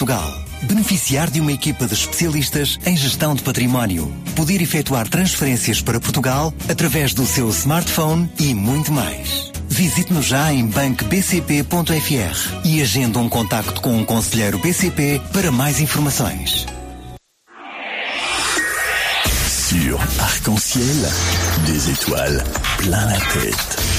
Portugal. Beneficiar de uma equipa de especialistas em gestão de património. Poder efetuar transferências para Portugal através do seu smartphone e muito mais. Visite-nos já em bancobcp.fr e agenda um contacto com um conselheiro BCP para mais informações. Sur Arc-en-Ciel, des étoiles plein la tête.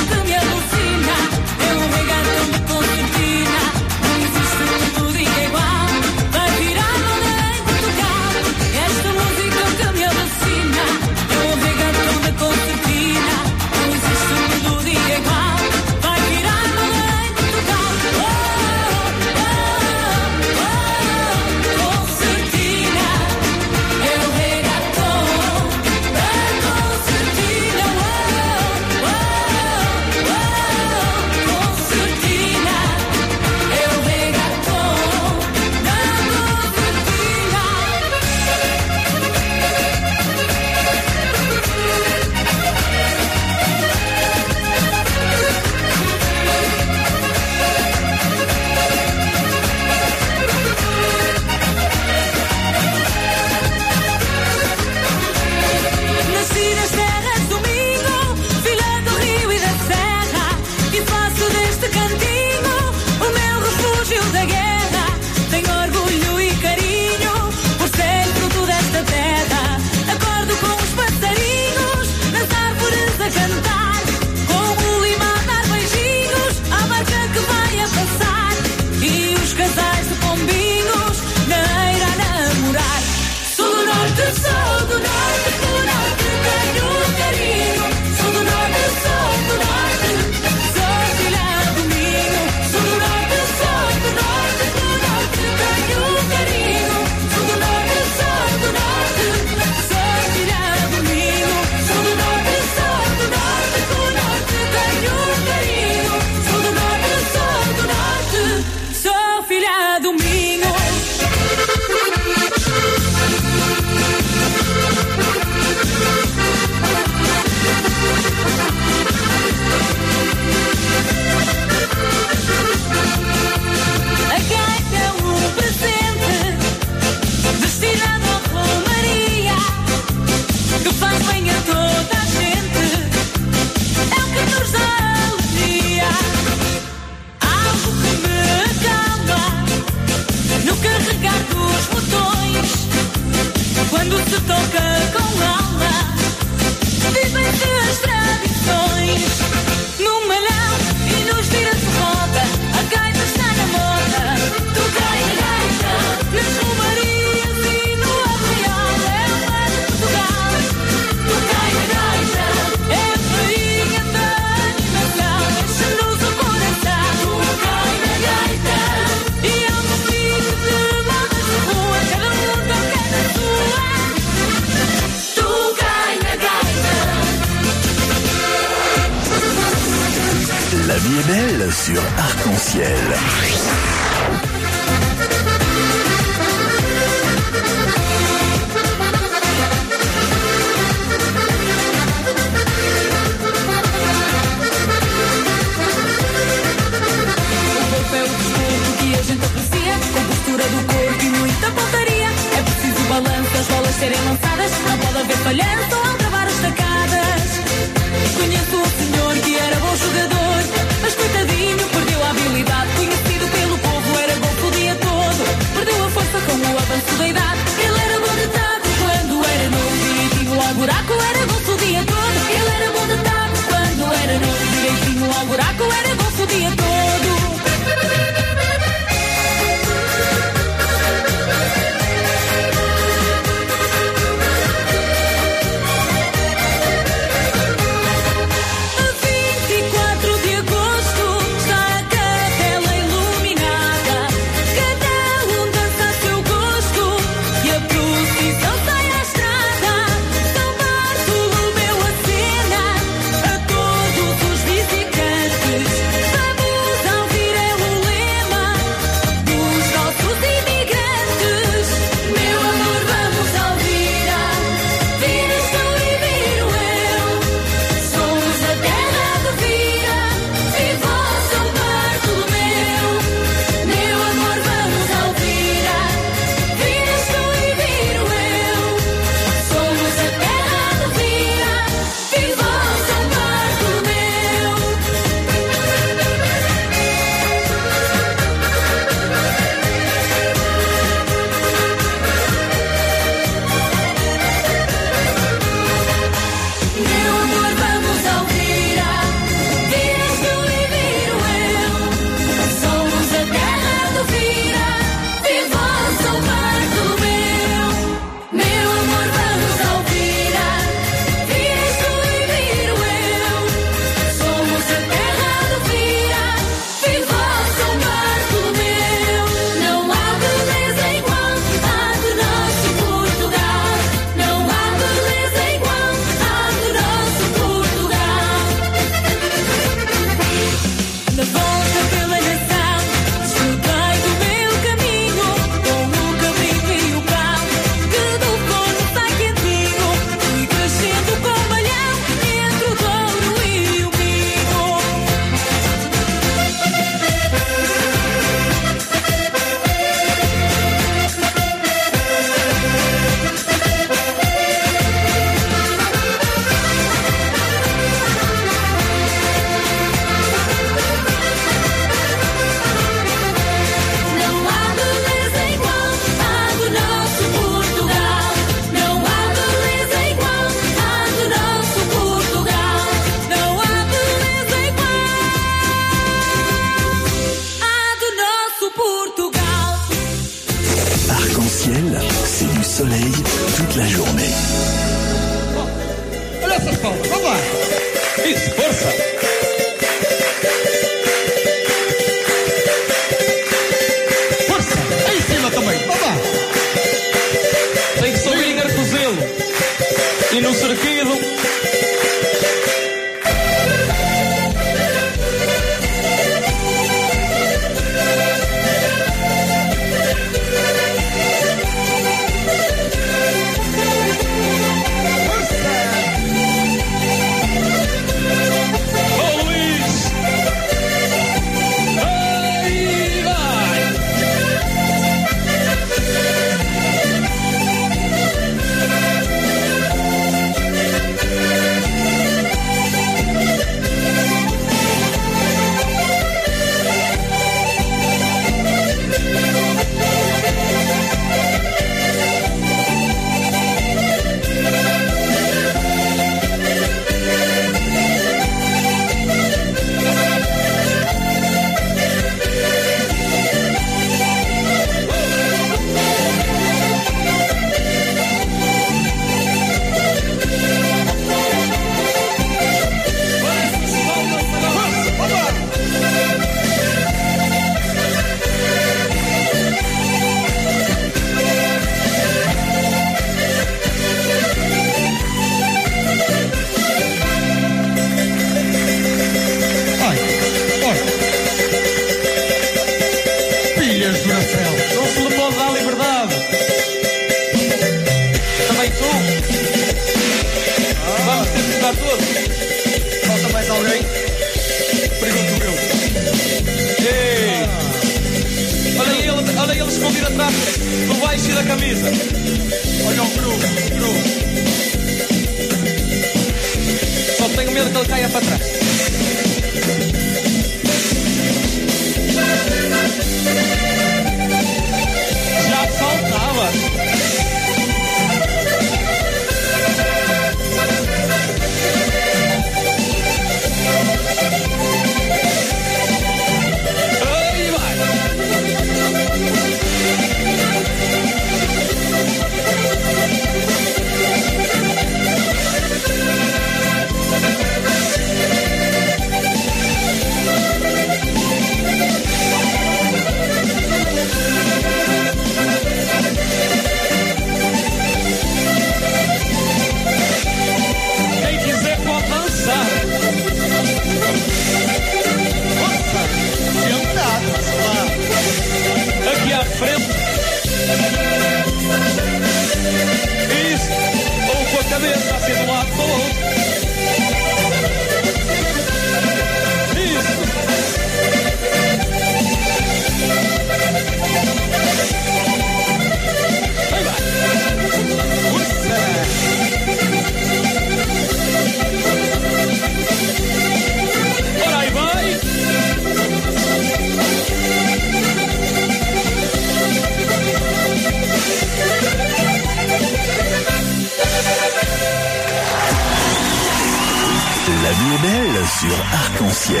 Belle sur Arc-en-Ciel.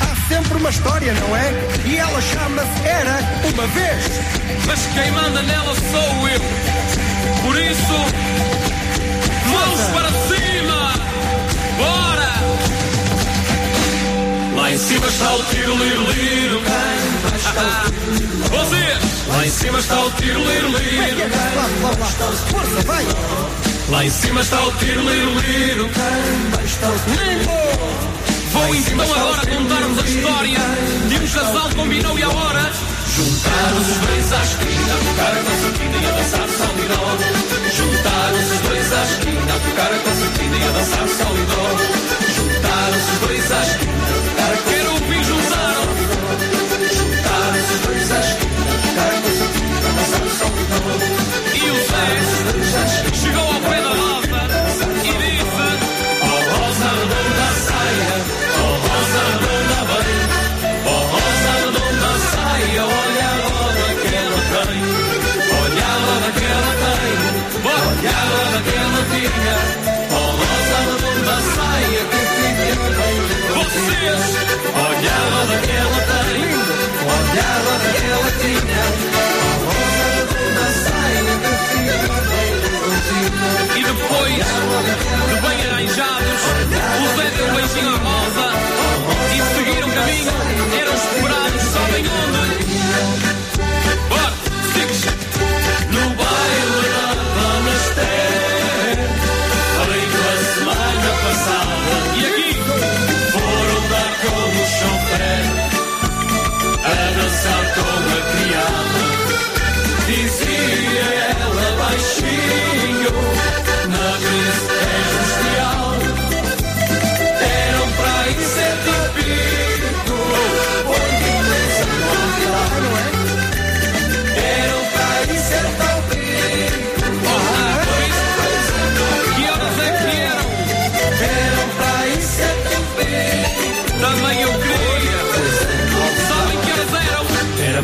Há sempre uma história, não é? E ela chama-se Era uma vez. Mas quem manda nela sou eu. Por isso, mãos para cima! Bora! Lá em cima está o tiro liro liro. Vocês! Lá em cima está o tiro liro liro. Lá, lá, lá. Força, vai. Lá em cima está o tiro liro liro. Vou então agora contar-vos a história de um casal que combinou e a hora. Juntaram-se os dois à esquina, a tocar a concertina e a dançar solidó. Juntaram-se os dois à esquina, a tocar a concertina e a dançar solidó. Juntaram-se os dois à esquina, a tocar a E o Zé chegou ao pé da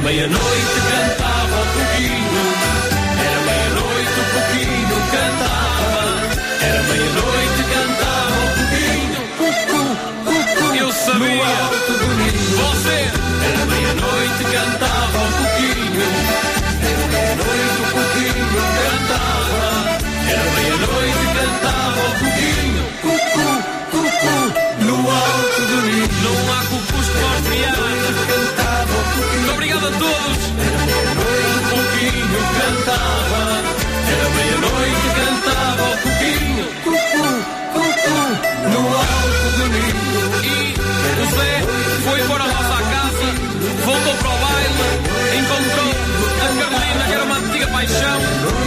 meia-noite, cantava o pouquinho. Era meia-noite, o pouquinho cantava. Era meia-noite, cantava o pouquinho. Cucu, cucu. Eu sabia. Você. Era meia-noite, cantava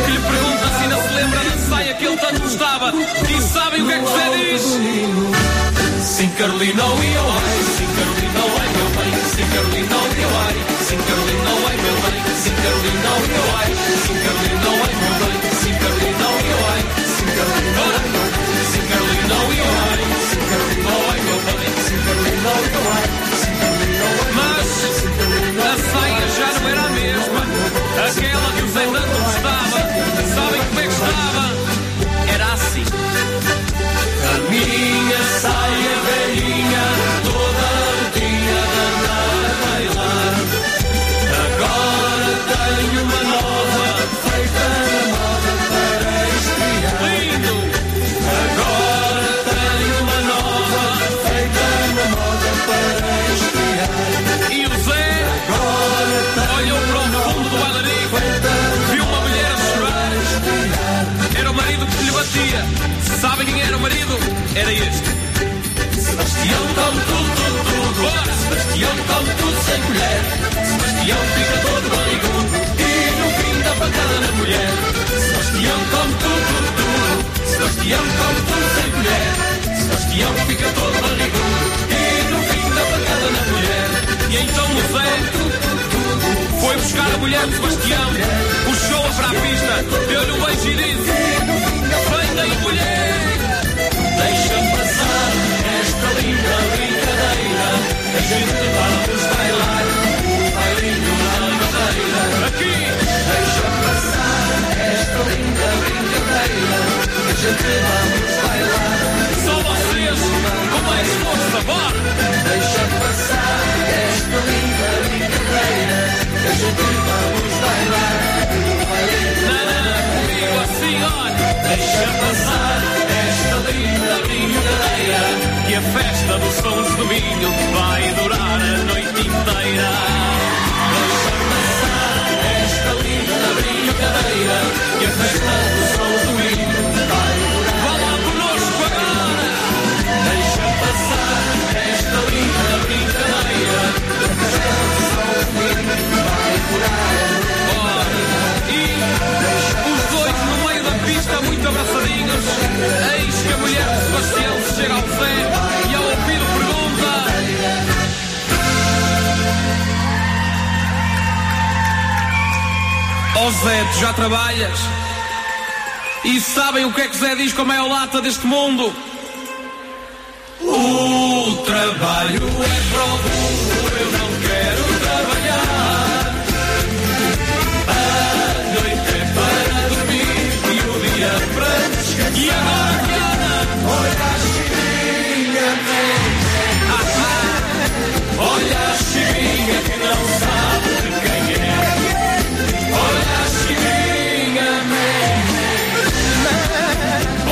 que lhe pergunta se ainda se lembra da saia que ele tanto gostava. E sabem o que é que José diz? Sim, Carolina, oh, eu ai, sim, Carolina, oh, ai, meu pai. sim, Carolina, oh, eu ai, sim, Carolina, oh, meu pai. sim, Carolina, oh, eu ai, sim, Carolina, oh, meu pai. sim, Carolina, oh, eu ai, sim, Carolina, oh, eu ai, sim, Carolina, oh, eu ai, sim, Carolina, oh, meu pai. sim, Carolina, eu ai. Sabem quem era o marido? Era este. Sebastião come tudo, tudo, tudo. Bora! Sebastião come tudo sem colher. Sebastião fica todo barrigudo e no fim dá pancada na mulher. Sebastião come tudo, tudo, tudo. Sebastião come tudo sem colher. Sebastião fica todo barrigudo e no fim dá pancada na mulher. E então o Zé foi buscar a mulher de Sebastião, puxou-a para a pista, deu-lhe um beijo e disse: Deixa passar esta linda brincadeira. A gente vamos bailar o bailinho na madeira. Aqui, deixa passar esta linda brincadeira. A gente vamos bailar. Só vocês, com mais força, bora! Deixa passar esta linda brincadeira. A gente vamos bailar deixa passar esta linda brincadeira. Que a festa dos sons do vinho vai durar a noite inteira. Deixa passar esta linda brincadeira. Que a festa dos sons do vinho vai durar. Vá lá. Deixa passar esta linda brincadeira. Que a festa dos sons do vinho vai durar. Muito abraçadinhos. Eis que a mulher de Sebastião se chega ao Zé e ao ouvido pergunta: Ó oh Zé, tu já trabalhas? E sabem o que é que Zé diz como é a lata deste mundo? O trabalho é para o burro, eu não quero E agora? Olha a chivinha, ah, ah. Olha a chivinha que não sabe quem é. Olha a chivinha,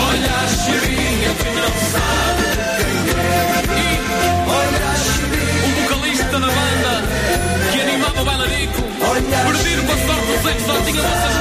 Olha a chivinha que não sabe quem é. E olha a. O vocalista da banda que animava o bailarico. Perdido com a sorte do sexo, só tinha moças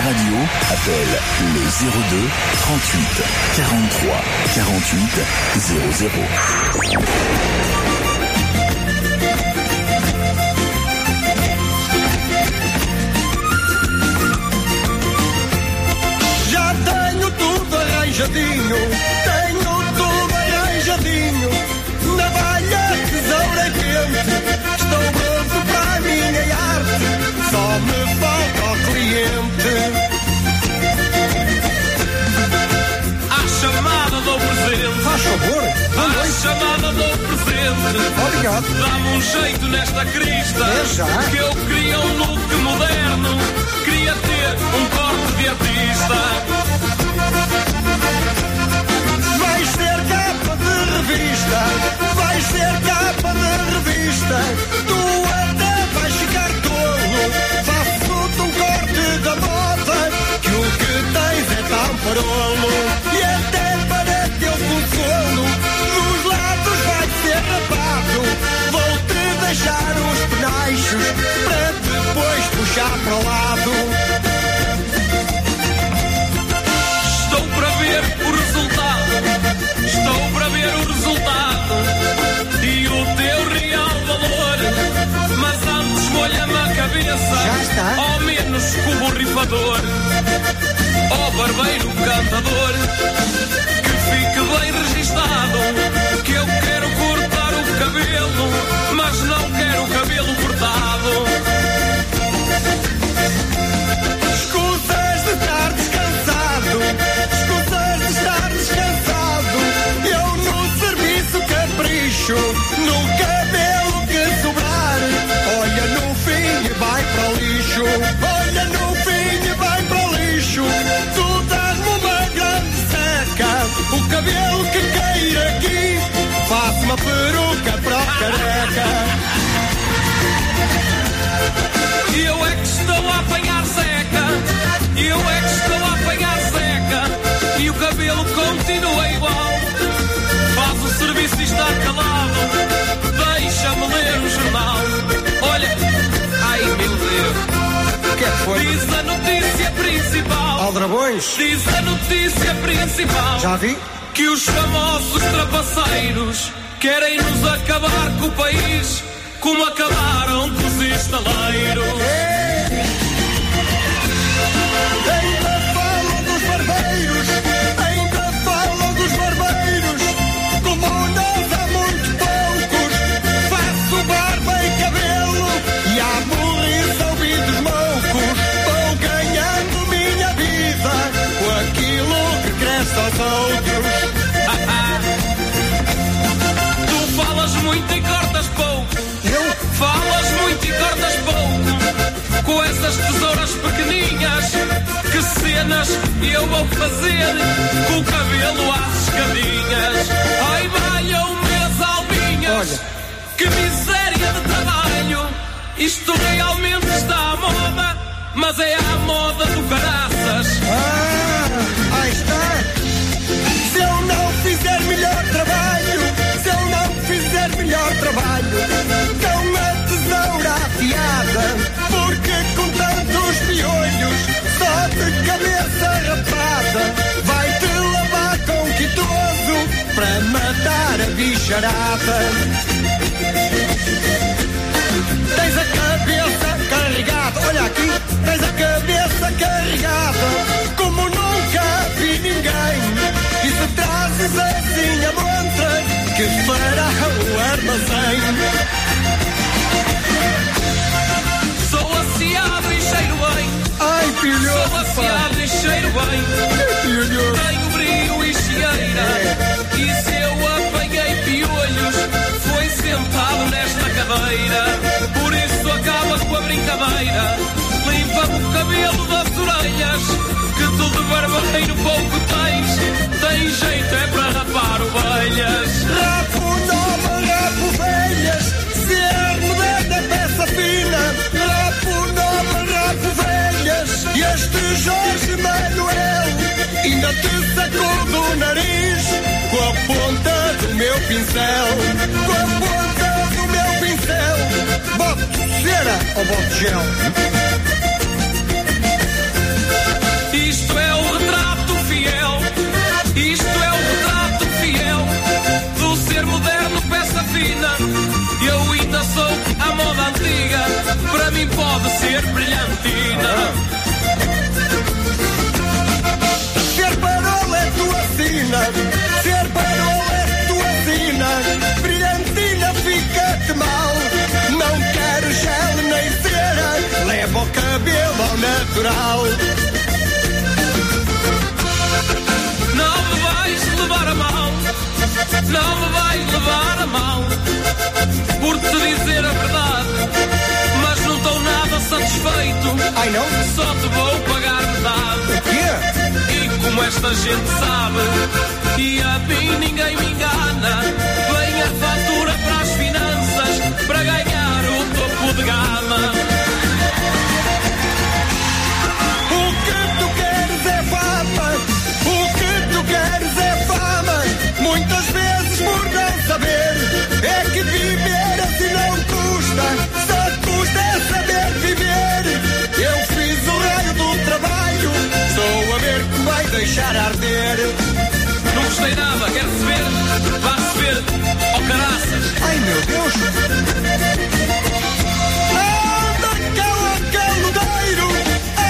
radio, appelle le 02 38 43 48 00. Já tenho tudo arranjadinho, tenho À chamada do presente. Obrigado. Dá-me um jeito nesta crista. É já. Que eu queria um look moderno. Queria ter um corte de artista. Vais ser capa de revista, vais ser capa de revista. Tu até vais ficar tolo. Faço-te um corte da moda, que o que tens é tão parolo. ver o resultado e o teu real valor. Mas antes molha-me a cabeça, Já está. ao menos como o rifador. Ó oh, barbeiro cantador, que fique bem registado, que eu quero cortar o cabelo, mas não quero o cabelo cortado. Careca. E eu é que estou a apanhar seca, e eu é que estou a apanhar seca, e o cabelo continua igual. Faz o serviço e está calado, deixa-me ler o jornal. Olha, ai meu Deus, que é que foi? diz a notícia principal. Aldrabões? Diz a notícia principal Já vi? que os famosos trapaceiros querem nos acabar com o país, como acabaram com os estaleiros. Com essas tesouras pequeninhas. Que cenas eu vou fazer com o cabelo às escadinhas. Ai, valham-me as albinhas. Olha. Que miséria de trabalho. Isto realmente está à moda. Mas é à moda do caraças. Ah, aí está. Se eu não fizer melhor trabalho, para matar a bicharada. Cabelo das orelhas. Que tu de barbeiro pouco tens. Tem jeito é para rapar ovelhas. Rapo nova, rapo velhas, moderna é peça fina. Rapo nova, rapo velhas, e este Jorge Manuel ainda te sacou do nariz com a ponta do meu pincel. Com a ponta do meu pincel, bote cera ou bote gel. Isto é o retrato fiel. Isto é o retrato fiel do ser moderno, peça fina. Eu ainda sou a moda antiga. Para mim pode ser brilhantina. Ser parola é tua sina, ser parola é tua sina. Brilhantina fica-te mal, não quero gel nem cera, leva o cabelo ao natural. Não me vais levar a mal. Por te dizer a verdade. Mas não estou nada satisfeito. Ai não? Só te vou pagar metade. Que? E como esta gente sabe, e a mim ninguém me engana, vem a fatura para as finanças para ganhar o topo de gama. deixar arder. Não gostei nada, quer receber? Vá receber. Oh caraças! Ai meu Deus! Anda cá o acaludeiro!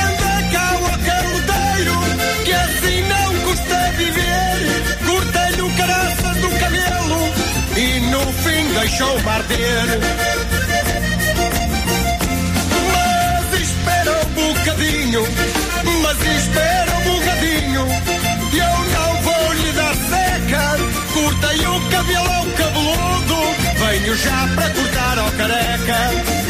Anda cá o acaludeiro! Que assim não custa viver! Cortei-lhe o caraças do cabelo e no fim deixou-me arder. mas espera um bocadinho, mas espera Cortei o cabelo ao cabeludo. Venho já para cortar ao careca.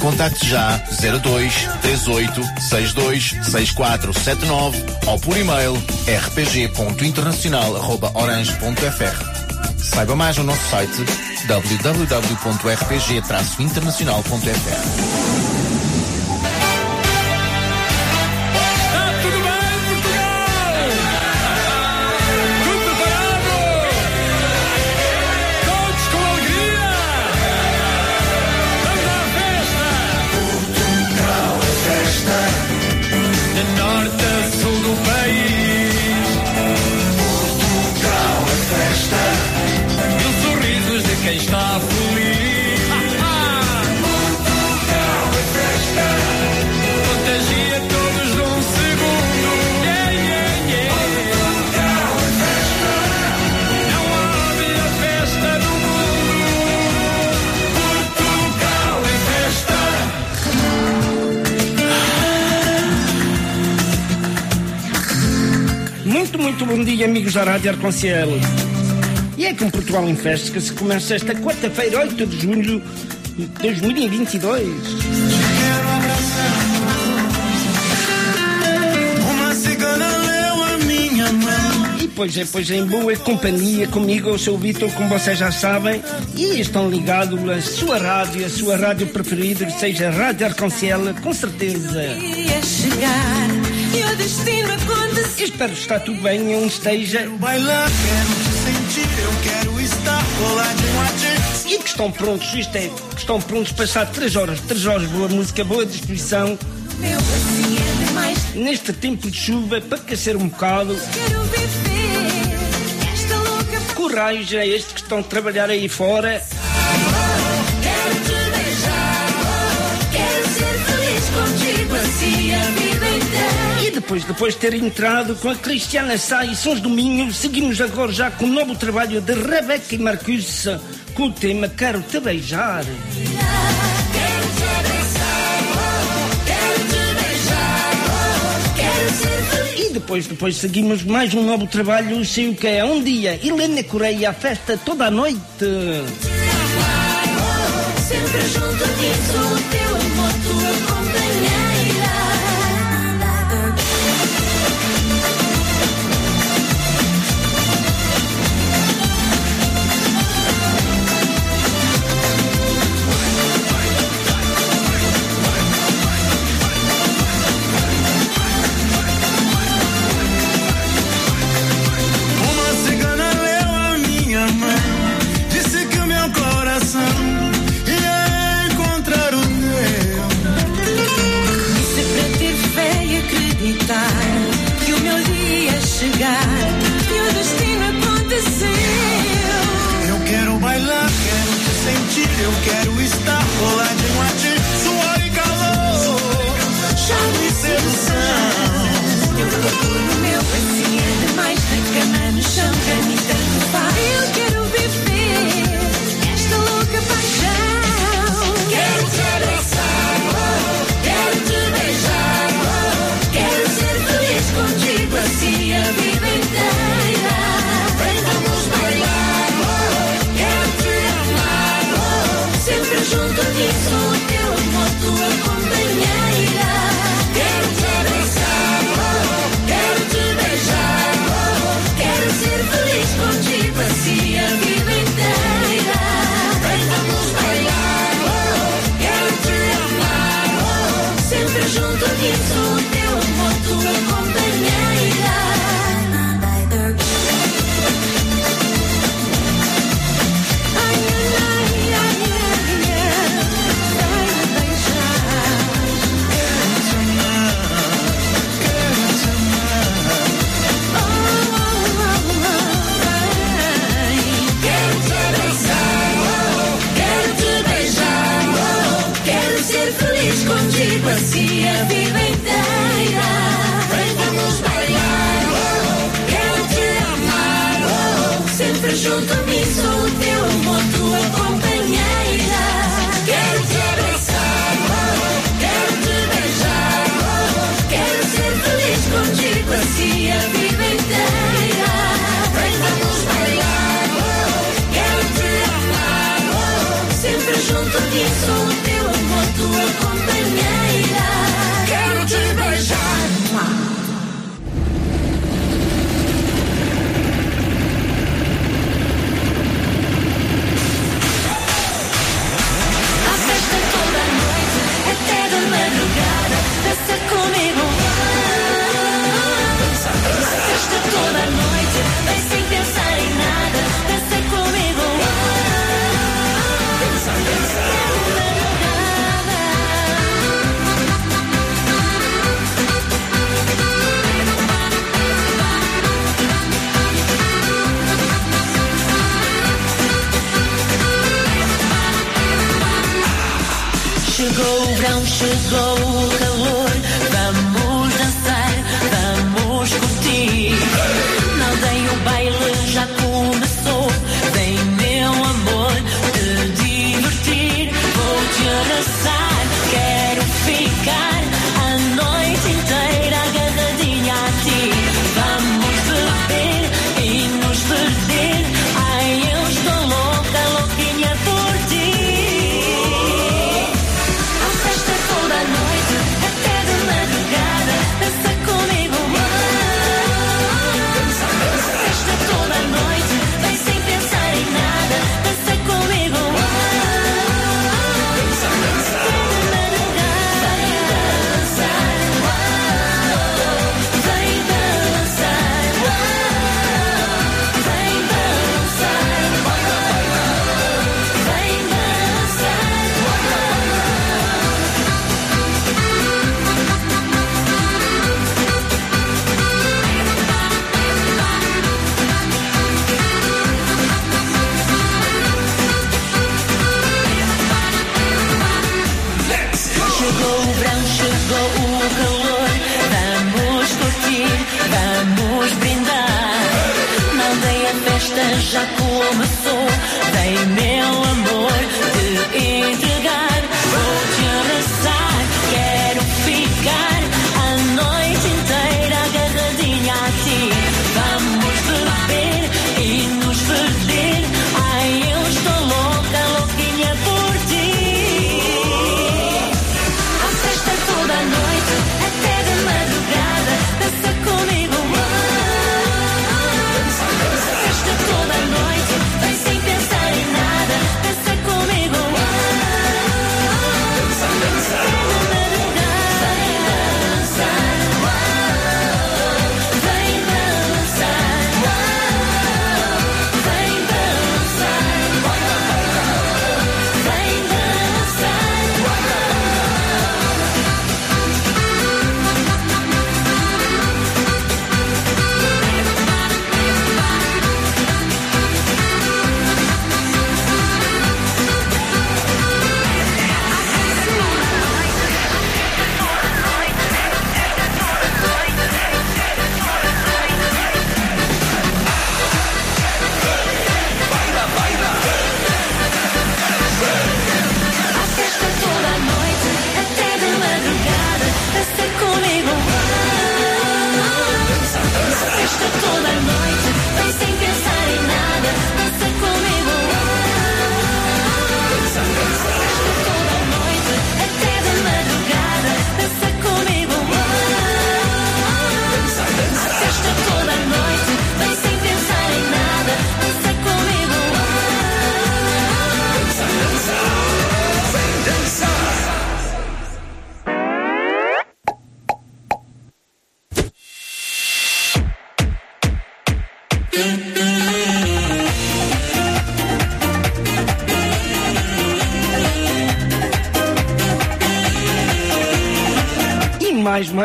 Contacte já 02 38 62 6479 ou por e-mail rpg.internacional.orange.fr. Saiba mais no nosso site www.rpg-internacional.fr. Muito, bom dia, amigos da Rádio Arconcelo. E é com Portugal em Festa que se começa esta quarta-feira, 8 de julho de 2022. Uma cigana leu a minha mão. E pois é, pois é, em boa companhia comigo, eu sou o Vitor, como vocês já sabem, e estão ligados à sua rádio, a sua rádio preferida, que seja a Rádio Arconcelo, com certeza. Ia chegar destino aconteceu. Espero que está tudo bem onde esteja. Bailar, quero te sentir, eu quero estar coladinho a ti. E que estão prontos, isto é, que estão prontos passar 3 horas, 3 horas, boa música, boa disposição. Meu assim é demais. Neste tempo de chuva, para aquecer um bocado. Quero viver esta louca Coragem a estes que estão a trabalhar aí fora. Quero te beijar, quero ser feliz contigo assim a vida inteira. E depois, depois de ter entrado com a Cristiana Sá e Sons do Minho, seguimos agora já com o novo trabalho de Rebeca e Marcus com o tema Quero Te Beijar. E depois, depois seguimos mais um novo trabalho, sei o que é, um dia, Helena Correia, a festa toda a noite. Sempre junto teu amor, tua sentir, eu Chegou o calor. Vamos dançar, vamos curtir. Na aldeia o baile já começou. Vem, meu amor, te divertir. Vou te abraçar,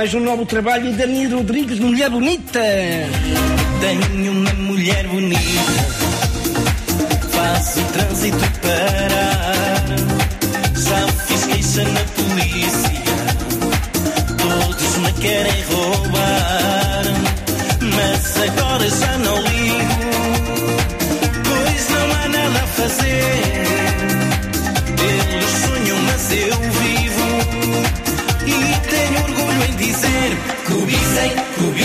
mais um novo trabalho de Dani Rodrigues, Mulher Bonita. Tenho uma mulher bonita, faço o trânsito parar. Já fiz queixa na polícia, todos me querem roubar. Mas agora já não Kubisai, Kubisai.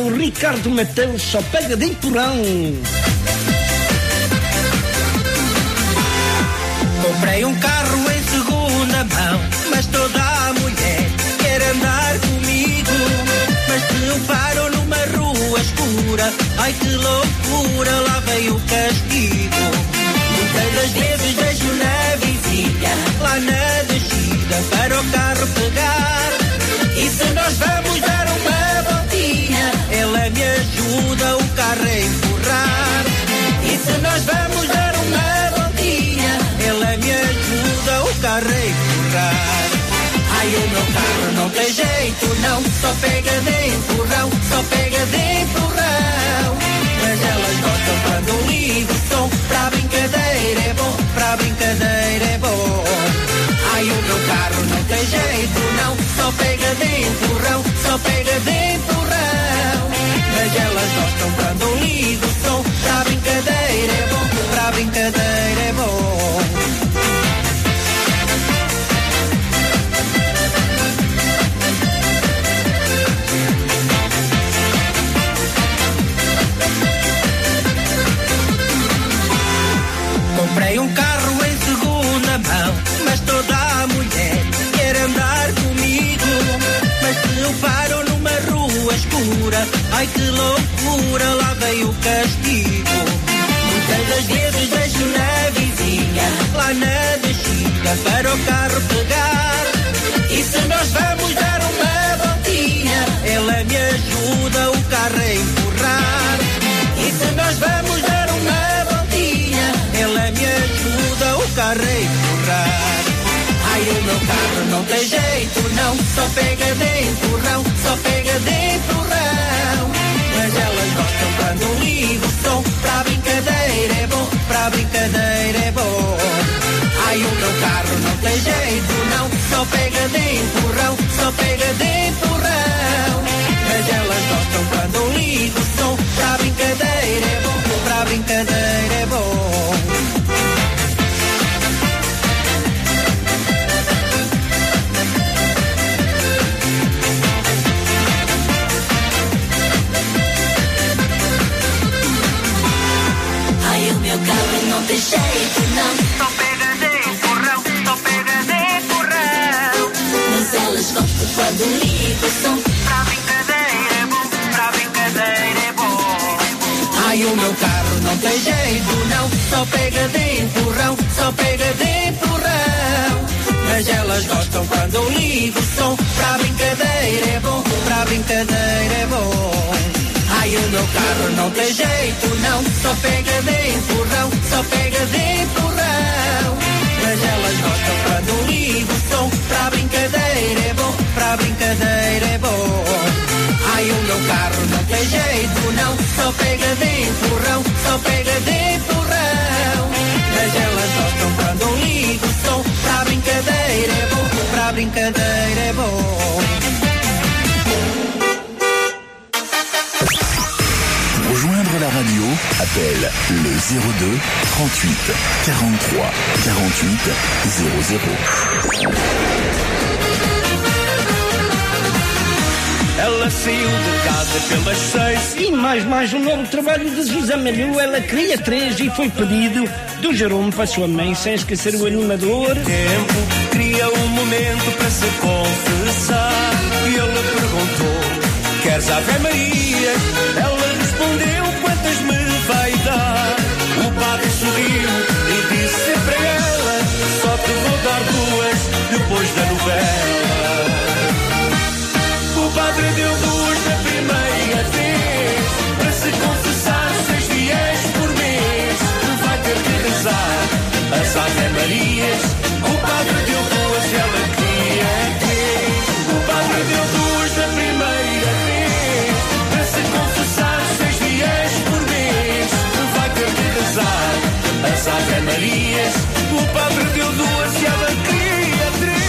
O Ricardo Mateus só pega de empurrão. Comprei um carro em segunda mão, mas toda a mulher quer andar comigo. Mas se eu paro numa rua escura, ai que loucura, lá veio o castigo. Muitas das vezes vejo na vizinha, lá na a empurrar. E se nós vamos dar uma voltinha, ela me ajuda o carro a empurrar. Ai, o meu carro não tem jeito, não, só pega de empurrão, só pega de empurrão. Mas elas gostam quando ligo o som, pra brincadeira é bom, pra brincadeira é bom. Ai, o meu carro não tem jeito, não, só pega de empurrão, só pega de empurrão. Mas elas gostam quando ligo o som, pra brincadeira é bom, pra brincadeira é bom. Ai que loucura, lá veio o castigo. Muitas das vezes vejo na vizinha, lá na descida, para o carro pegar. E se nós vamos dar uma voltinha, ela me ajuda o carro a empurrar. E se nós vamos dar uma voltinha, ela me ajuda o carro a empurrar. Ai, o meu carro não tem jeito, não, só pega de empurrão, só pega de empurrão. Mas elas gostam quando ligo o som, pra brincadeira é bom, pra brincadeira é bom. Ai, o meu carro não tem jeito, não, só pega de empurrão, só pega de empurrão. Mas elas gostam quando ligo o som, pra brincadeira é bom, pra brincadeira brincadeira é bom, pra brincadeira é bom. Ai, o meu carro não tem jeito, não. Só pega de empurrão, só pega de empurrão. Mas elas gostam. Pra brincadeira é bom, pra brincadeira é bom. Ai, o som. Pra brincadeira é bom, pra brincadeira é bom. Ai, o meu carro não tem jeito, não. Só pega de empurrão, só pega de empurrão. Mas elas gostam eu ligo o som. Pra brincadeira é bom, pra brincadeira é bom. Appelle le 02 38 43 48 Ela saiu de casa pelas seis. E mais, mais um novo trabalho de José Malhou. Ela queria três e foi pedido do Jerome para sua mãe, sem esquecer o animador. Tempo cria um momento para se confessar. E ele perguntou: Queres Ave Maria? Ela dar? O padre sorriu e disse para ela: Só te vou dar duas depois da novela. O padre deu duas da primeira vez para se confessar seis dias por mês. Vai ter que rezar as Ave Marias. O padre deu duas, Ave Marias. O padre deu duas e a bateria três.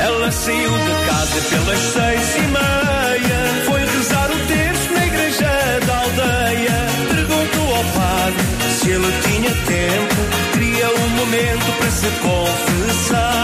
Ela saiu de casa pelas seis e meia. Foi rezar o terço na igreja da aldeia. Perguntou ao padre se ele tinha tempo momento para se confessar.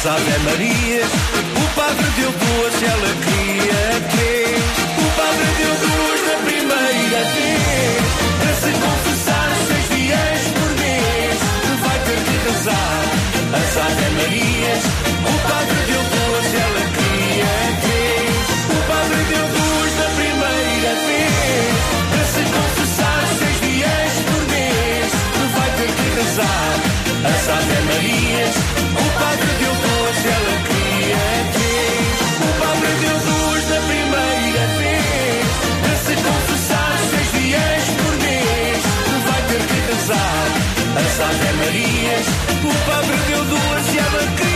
às Ave é Marias. O padre deu duas e ela queria três. O padre deu duas na primeira vez. Para se confessar seis dias por mês, vai ter que rezar as Ave é Marias. As Ave Marias, o Papa deu duas e a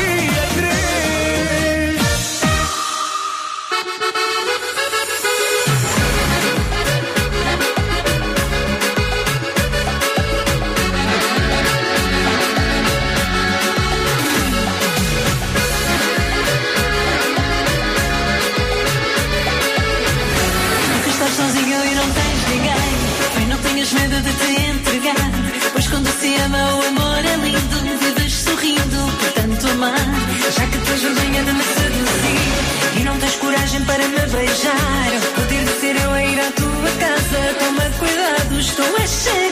beijar. Poder ser eu a ir à tua casa. Toma cuidado, estou a cheio.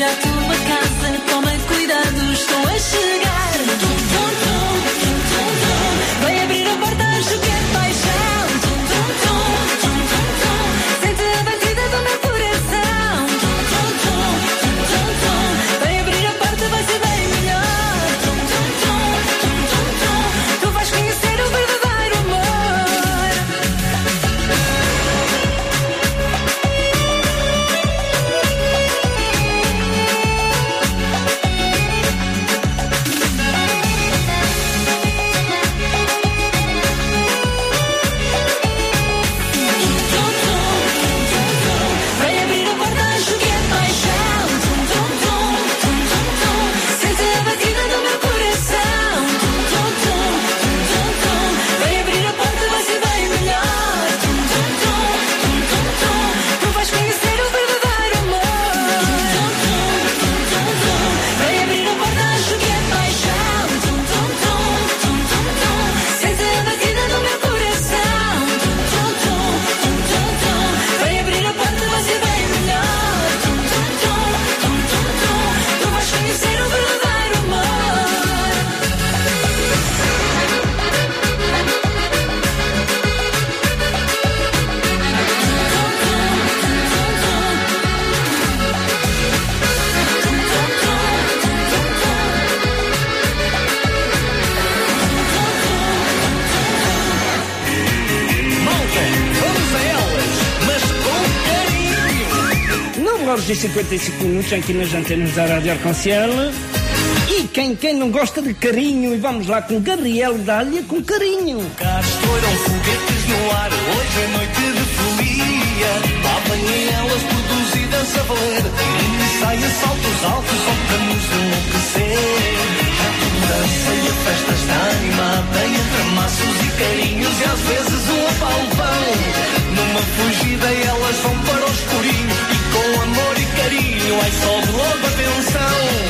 Mira tú 55 minutos aqui nas antenas da Rádio Arconciel. E quem, quem não gosta de carinho, e vamos lá com Gabriel Dália com carinho. Caros foram foguetes no ar, hoje é noite de folia. Lá elas produzidas a valer, e saia saltos altos, só para nos enlouquecer. A dança e a festa está animada, entre amassos e carinhos, e às vezes um apalpão. Numa fugida elas vão para o escurinho sonho, és só de louva pensão.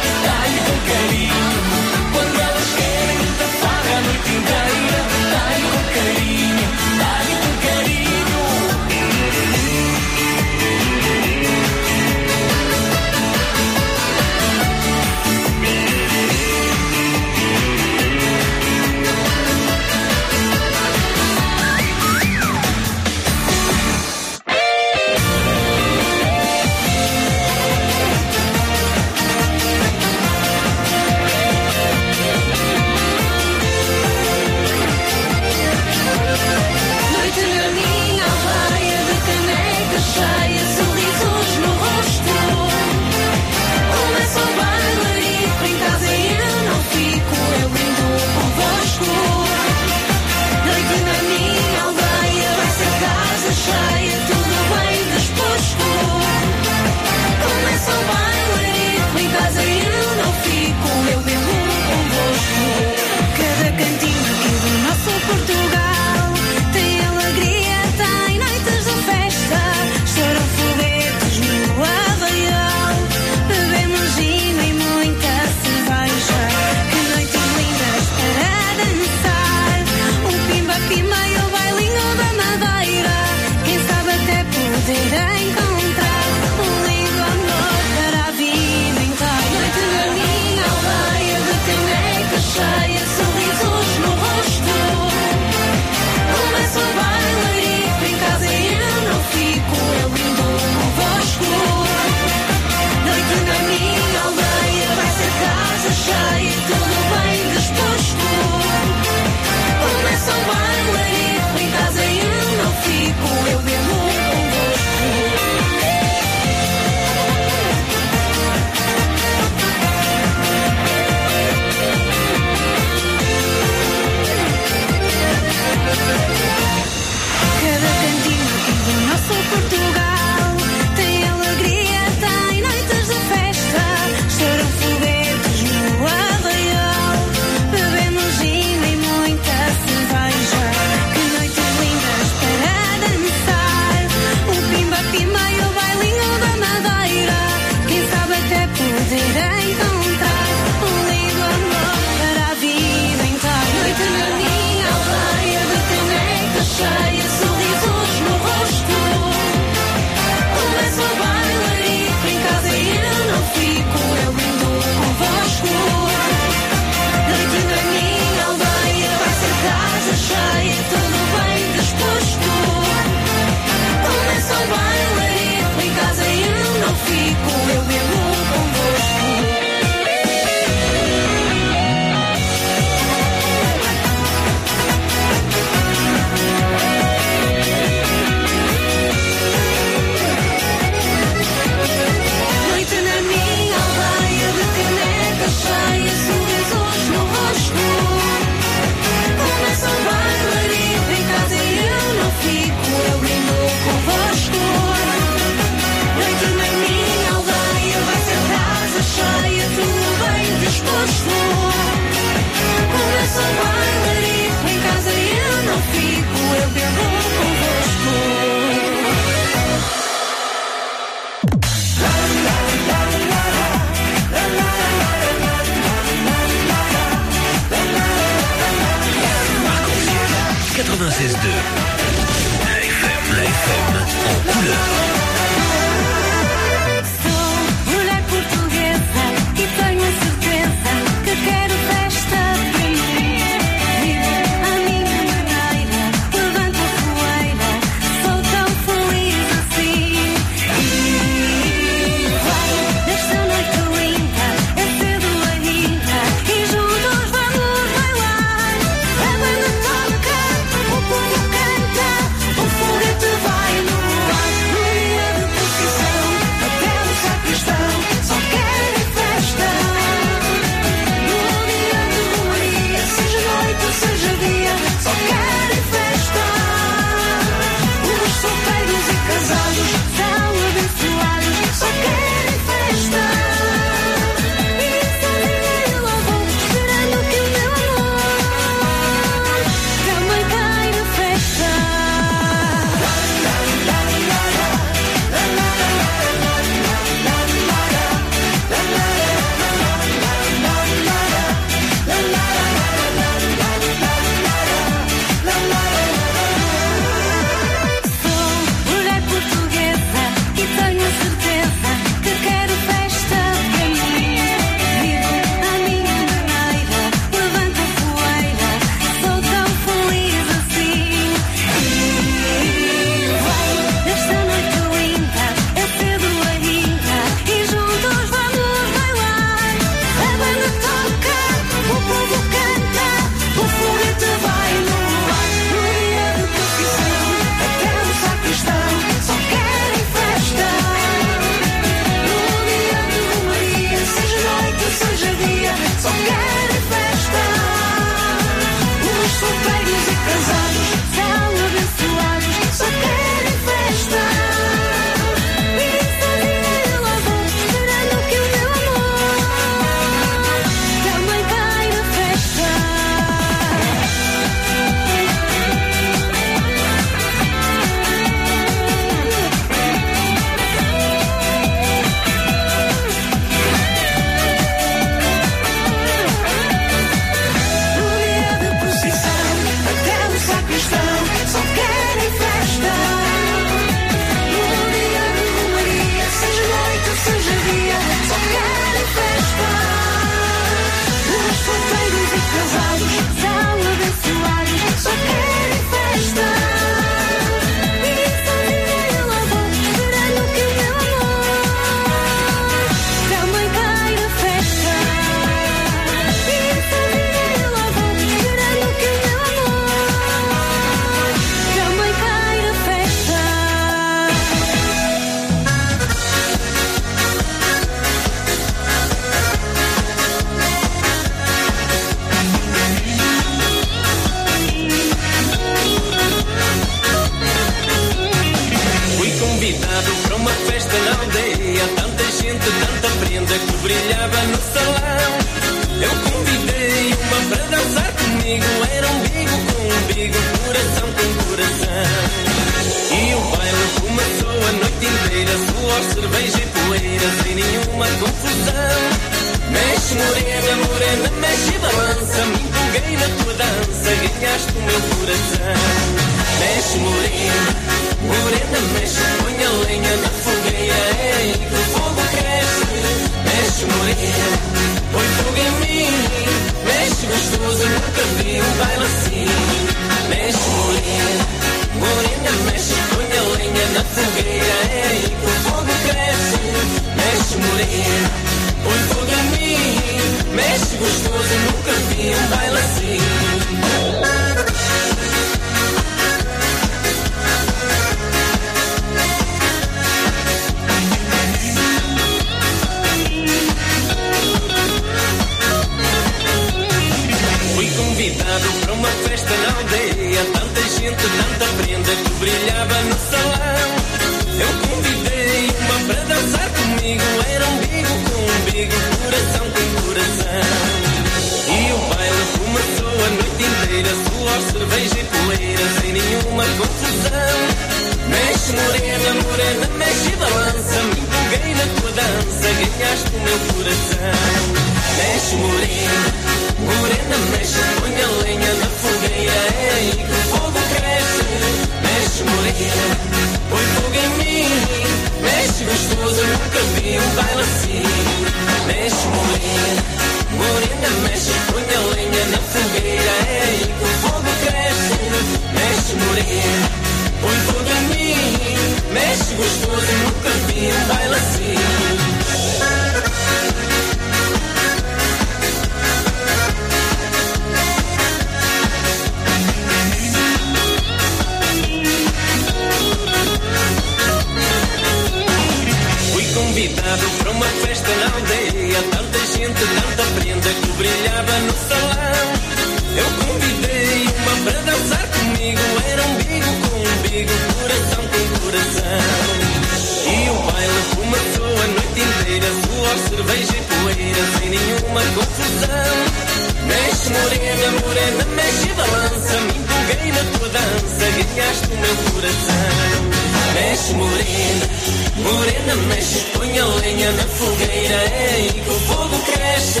Mexe, põe a lenha na fogueira, aí que o fogo cresce.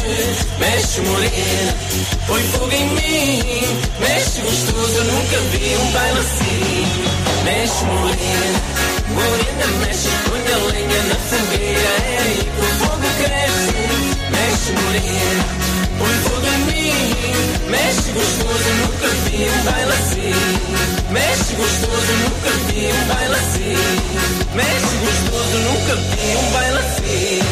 Mexe morena, põe fogo em mim, mexe gostoso, nunca vi um baile assim. Mexe morena, morena mexe, põe a lenha na fogueira, aí que o fogo cresce. Mexe morena, põe fogo mexe gostoso, nunca vi um baile assim. Mexe gostoso, nunca vi um baile assim. Mexe gostoso, nunca vi um baile assim.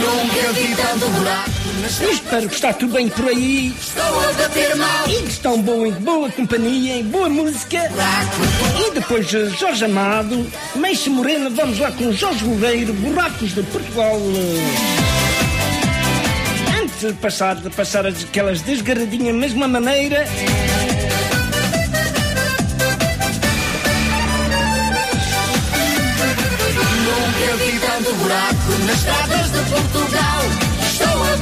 Nunca vi tanto buraco espero que está tudo bem por aí. Estou a bater mal. E que estão bom, em boa companhia, em boa música. E depois de Jorge Amado, Meixa Morena, vamos lá com Jorge Loureiro, Buracos de Portugal. Antes de passar, de passar aquelas desgarradinhas mesma maneira. Nunca vi tanto buraco nas estradas de Portugal.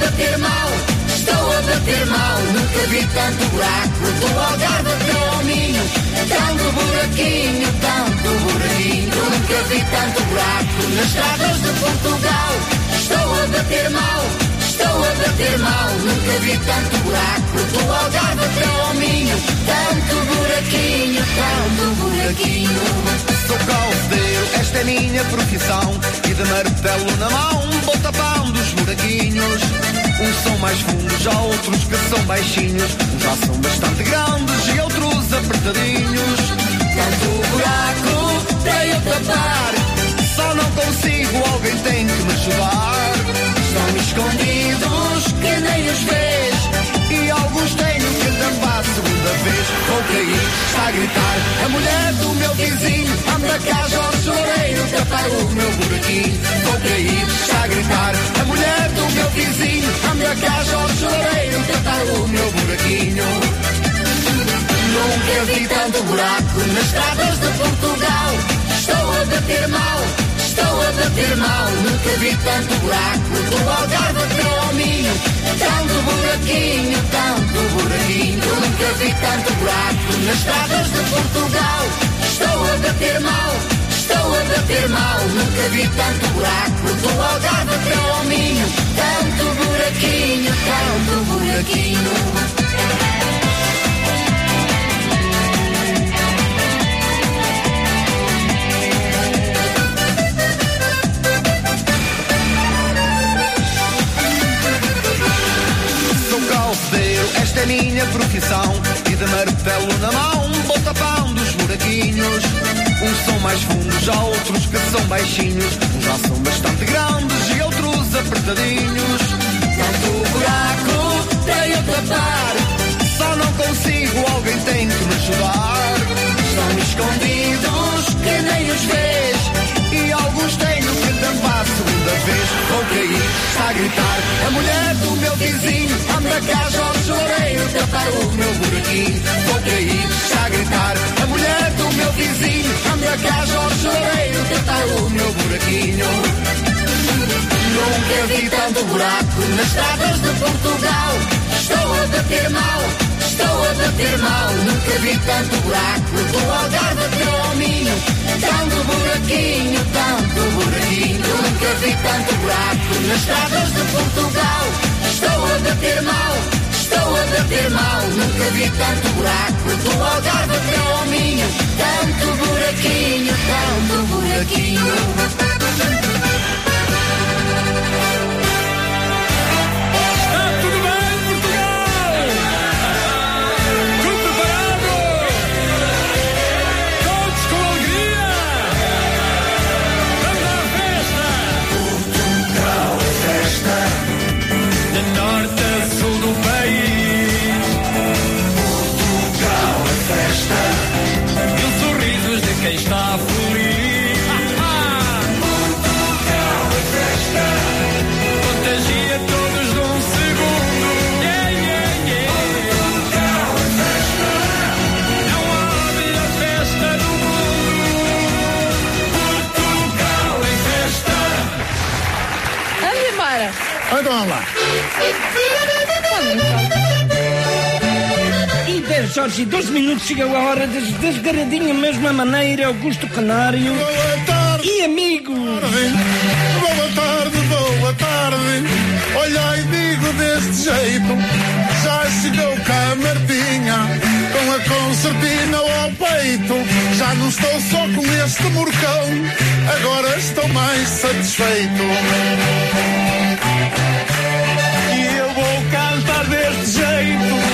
Bater mal, estou a bater mal. Nunca vi tanto buraco do Algarve até ao Minho. Tanto buraquinho, tanto buraquinho. Nunca vi tanto buraco nas estradas de Portugal. Estou a bater mal, estou a bater mal. Nunca vi tanto buraco do Algarve até ao Minho. Tanto buraquinho, tanto buraquinho. Sou calceiro, esta é minha profissão. E de martelo na mão, vou tapando os buraquinhos. Uns são mais fundos, já outros que são baixinhos. Uns já são bastante grandes e outros apertadinhos. Tanto buraco para eu tapar. Só não consigo, alguém tem que me ajudar. Estão escondidos que nem os vês. E alguns tenho que tampar vez. Vou cair, está a gritar. A mulher do meu vizinho anda cá, Jorge Loureiro, tapar o meu buraquinho. Vou cair, está a gritar. A mulher do meu vizinho anda cá, Jorge Loureiro, tapar o meu buraquinho. Nunca vi tanto buraco nas estradas de Portugal. Estou a bater mal, estou a bater mal. Nunca vi tanto buraco do Algarve até ao Minho. Tanto buraquinho, tanto buraquinho. Nunca vi tanto buraco nas estradas de Portugal. Estou a bater mal, estou a bater mal. Nunca vi tanto buraco do Algarve até ao Minho. Tanto buraquinho, tanto buraquinho. Esta é minha profissão. E de martelo na mão, vou tapando os buraquinhos. Uns são mais fundos, já outros que são baixinhos. Uns já são bastante grandes e outros apertadinhos. Tanto buraco para eu tapar. Só não consigo, alguém tem que me ajudar. Estão escondidos que nem os vês. E alguns tenho que tampar vez. Vou cair, está a gritar. A mulher do meu vizinho anda cá, Jorge Loureiro, tapar o meu buraquinho. Vou cair, está a gritar. A mulher do meu vizinho anda cá, Jorge Loureiro, tapar o meu buraquinho. Nunca vi tanto buraco nas estradas de Portugal. Estou a bater mal, estou a bater mal, nunca vi tanto buraco. Do Algarve até ao Minho, tanto buraquinho, tanto buraquinho. Nunca vi tanto buraco nas estradas de Portugal. Estou a bater mal, estou a bater mal, nunca vi tanto buraco. Do Algarve até ao Minho, tanto buraquinho, tanto buraquinho. horas e 12 minutos chegou a hora das desgaradinha mesma maneira Augusto Canário boa tarde, e amigos. Boa tarde, boa tarde. Olha e digo deste jeito, já chegou cá a Martinha com a concertina ao peito. Já não estou só com este murcão, agora estou mais satisfeito. E eu vou cantar deste jeito.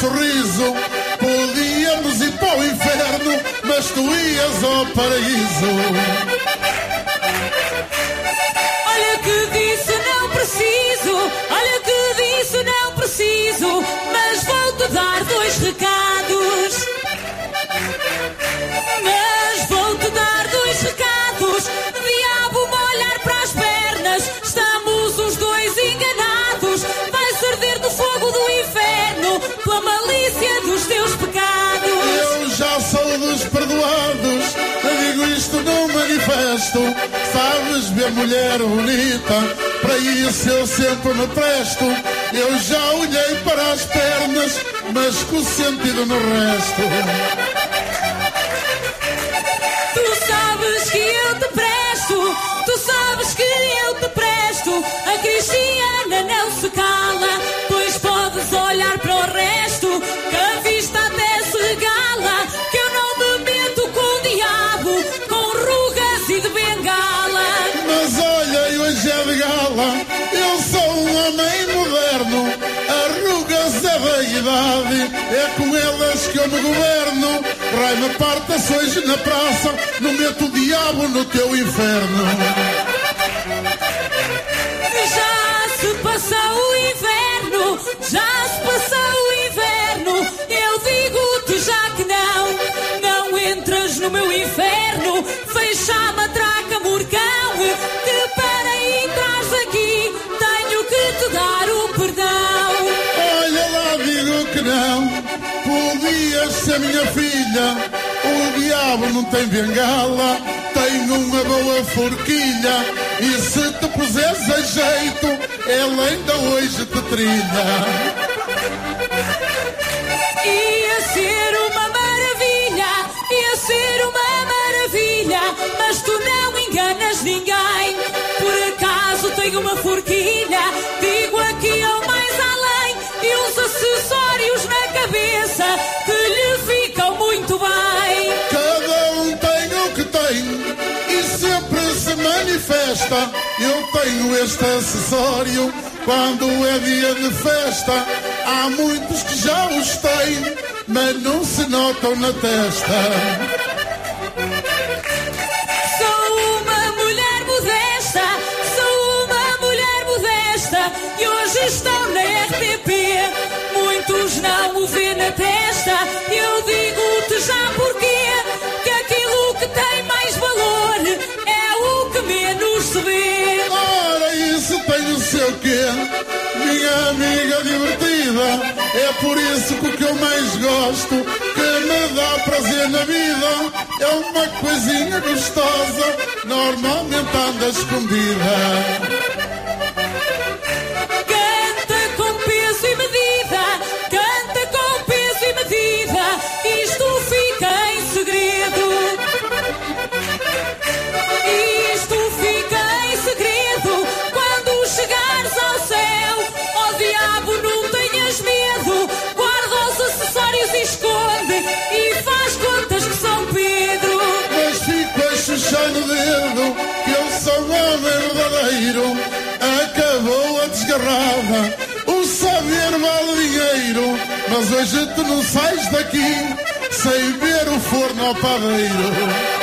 sorriso. Podíamos ir para o inferno, mas tu ias ao paraíso. Olha que disse. gosto. Sabes, minha mulher bonita, para isso eu sempre me presto. Eu já olhei para as pernas, mas com sentido no resto. Tu sabes que eu te presto, tu sabes que eu te presto a Cristina. É com elas que eu me governo. Rai-me parta, sois na praça. Não meto o diabo no teu inferno. Já se passou o inverno, já se passou o minha filha, o diabo não tem bengala, tem uma boa forquilha. E se te puseres a jeito, ela ainda hoje te trilha. Ia ser uma maravilha, ia ser uma maravilha, mas tu não enganas ninguém. Por acaso tenho uma forquilha, digo aqui ao mais além, e uns acessórios na cabeça. Manifesta. Eu tenho este acessório quando é dia de festa. Há muitos que já os têm, mas não se notam na testa. Sou uma mulher modesta, sou uma mulher modesta e hoje estou na RTP. Muitos não o vê na testa, eu digo-te já porquê. Que aquilo que tem mais vê. Ora, isso tem o seu quê? Minha amiga divertida, é por isso que o que eu mais gosto, que me dá prazer na vida, é uma coisinha gostosa, normalmente anda escondida. Mas hoje tu não sais daqui sem ver o forno ao padeiro.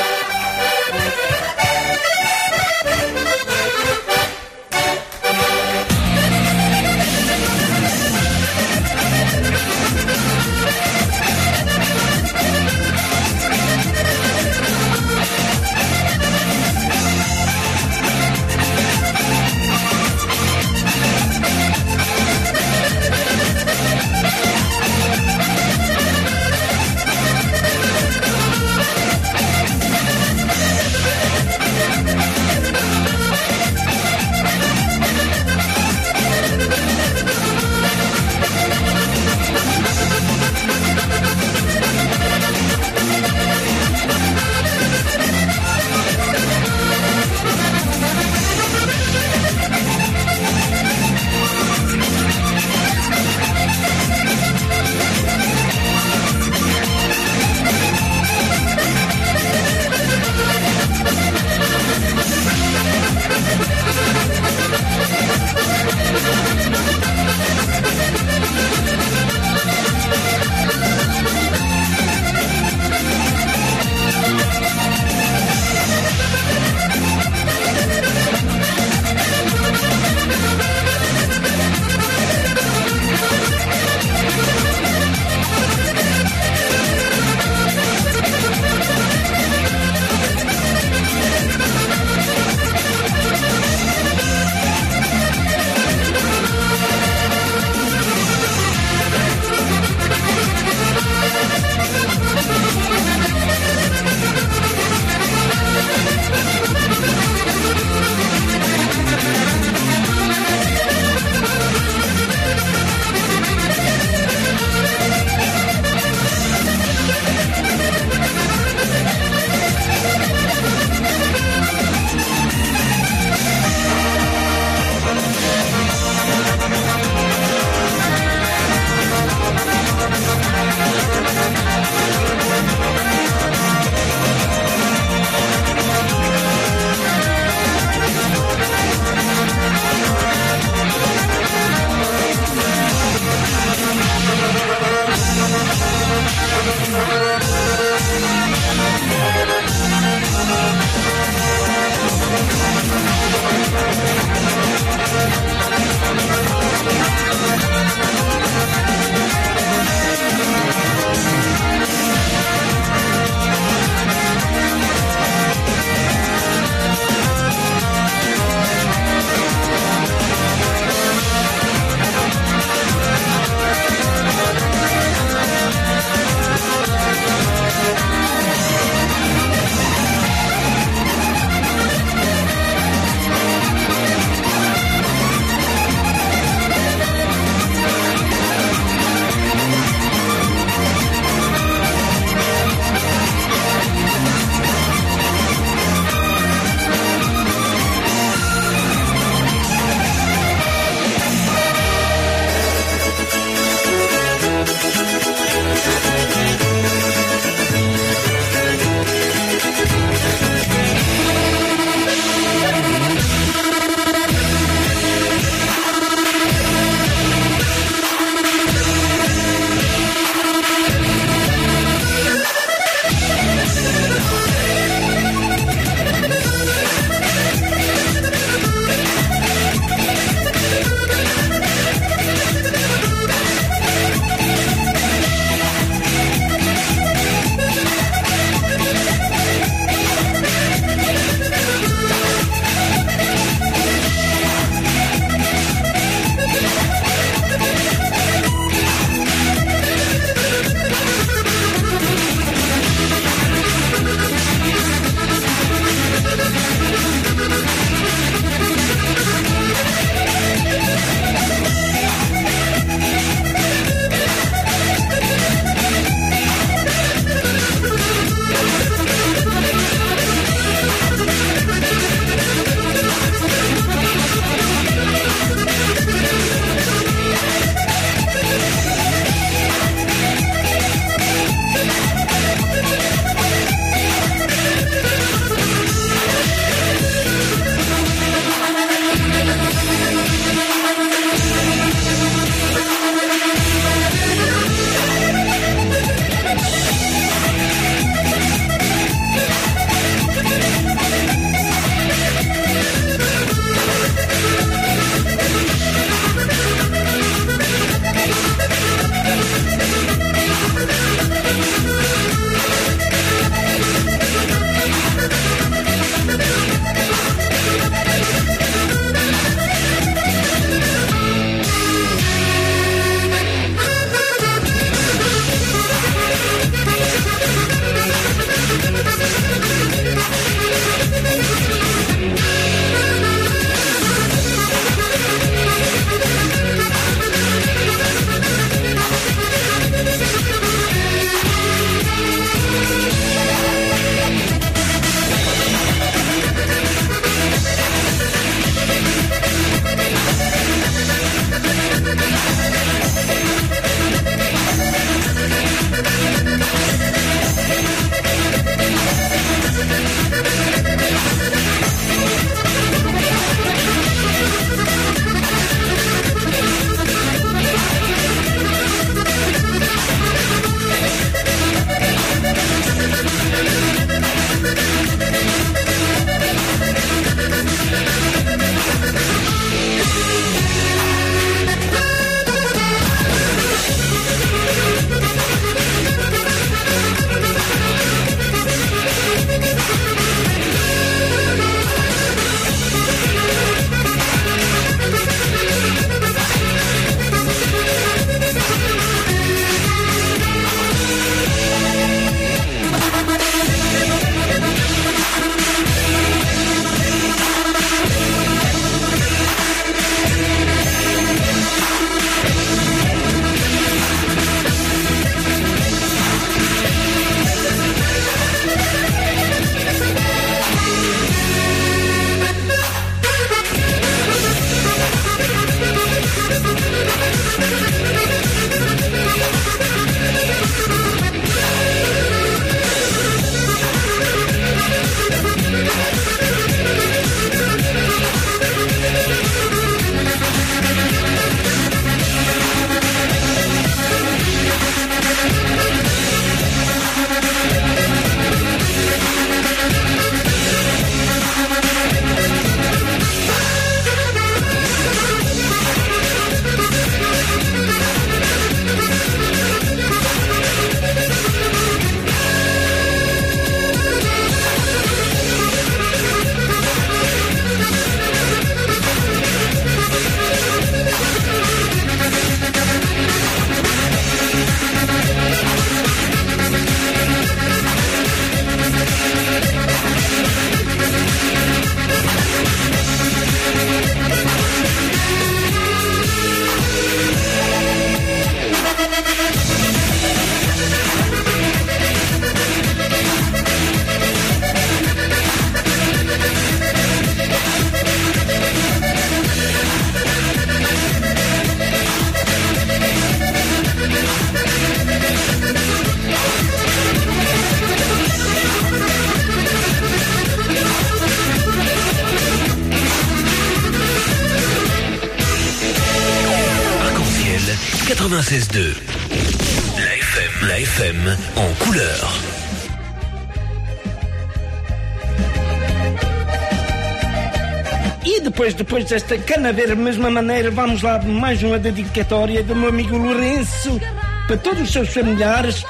Desta canaveira, da mesma maneira, vamos lá mais uma dedicatória do meu amigo Lourenço para todos os seus familiares,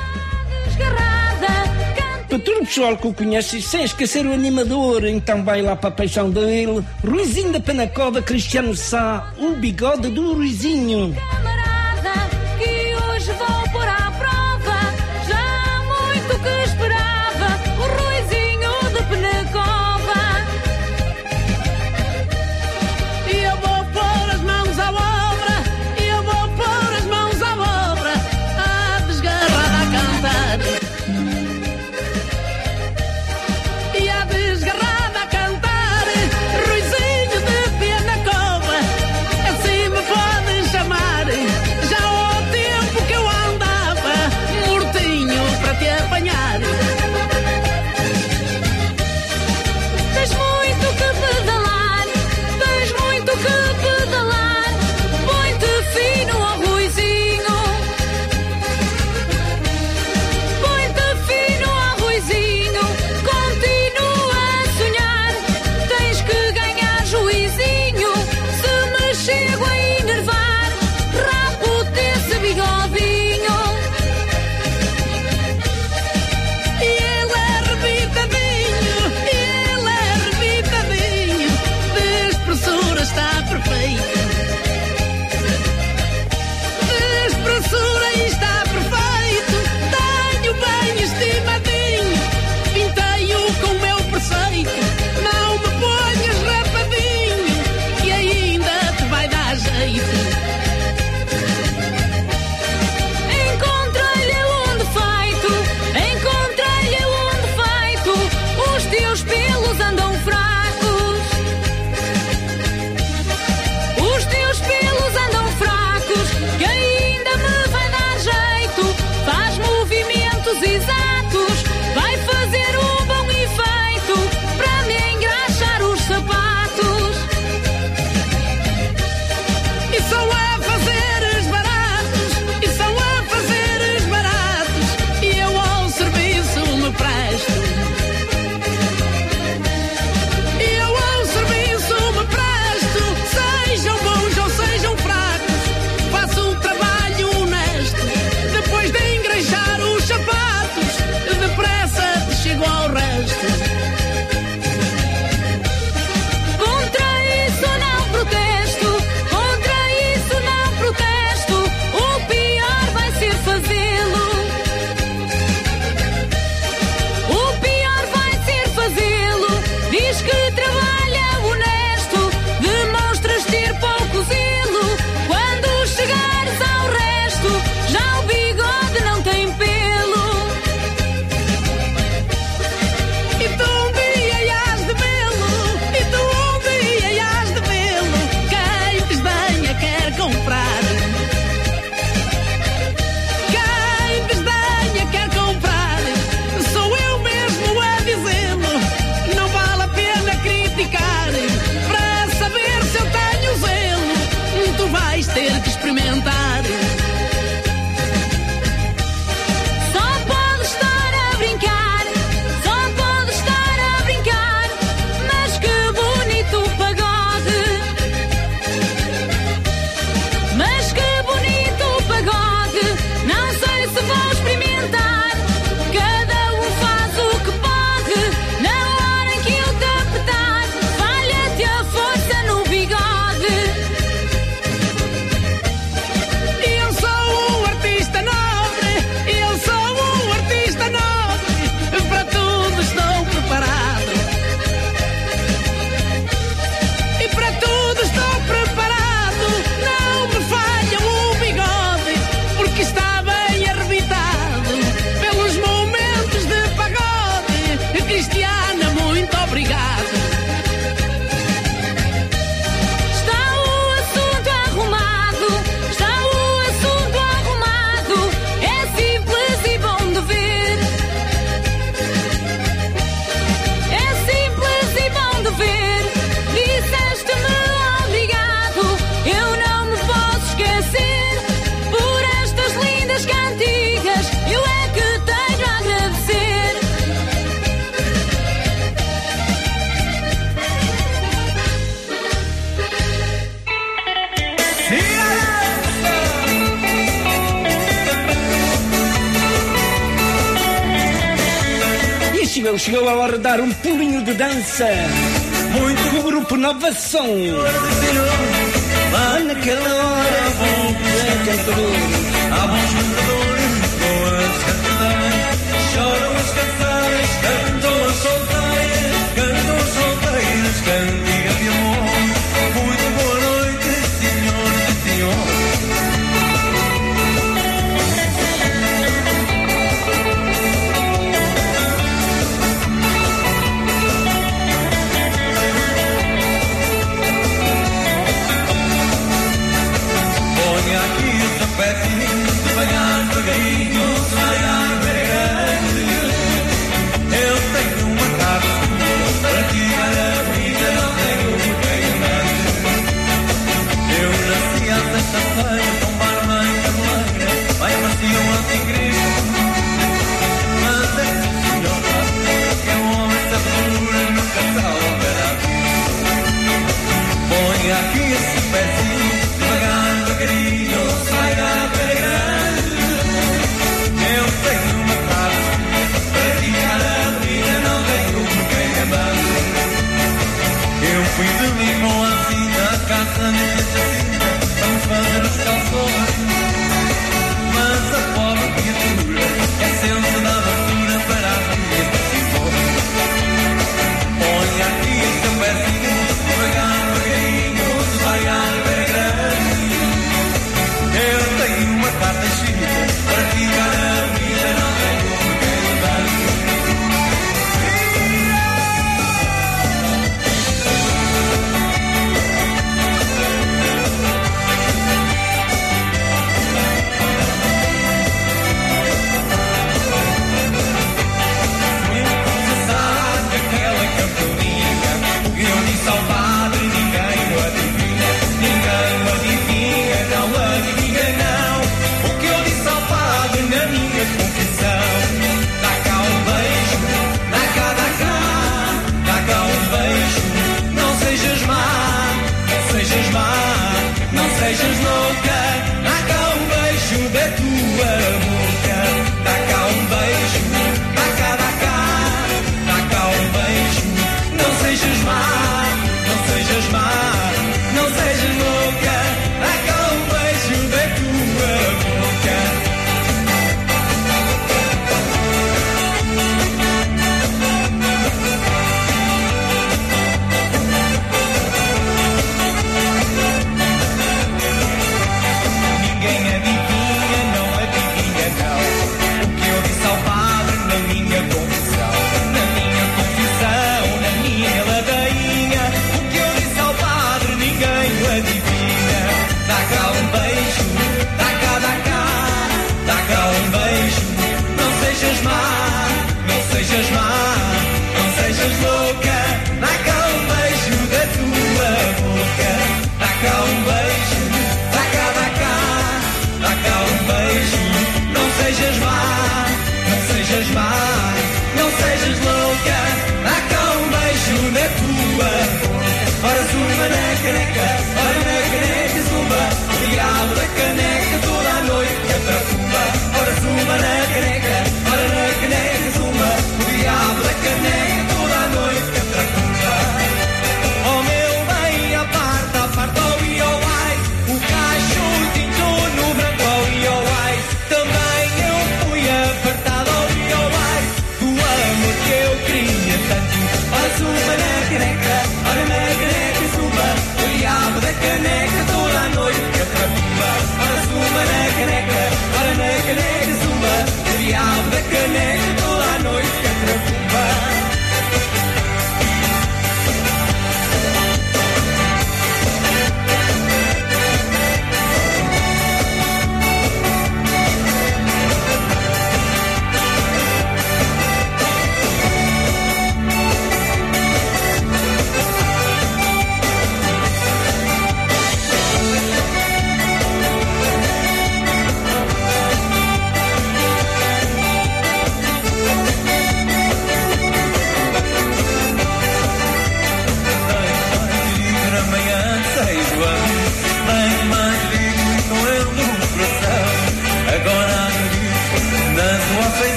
para todo o pessoal que o conhece, sem esquecer o animador, então vai lá para a paixão dele, Ruizinho da Penacova, Cristiano Sá, o bigode do Ruizinho. impossível chegou a hora de dar um pulinho de dança. Muito o grupo Novação. Mas naquela hora bom é cantador. Há bons cantadores, boas cantadas. Choram as cantadas, cantam as solteiras, cantam as solteiras, cantam.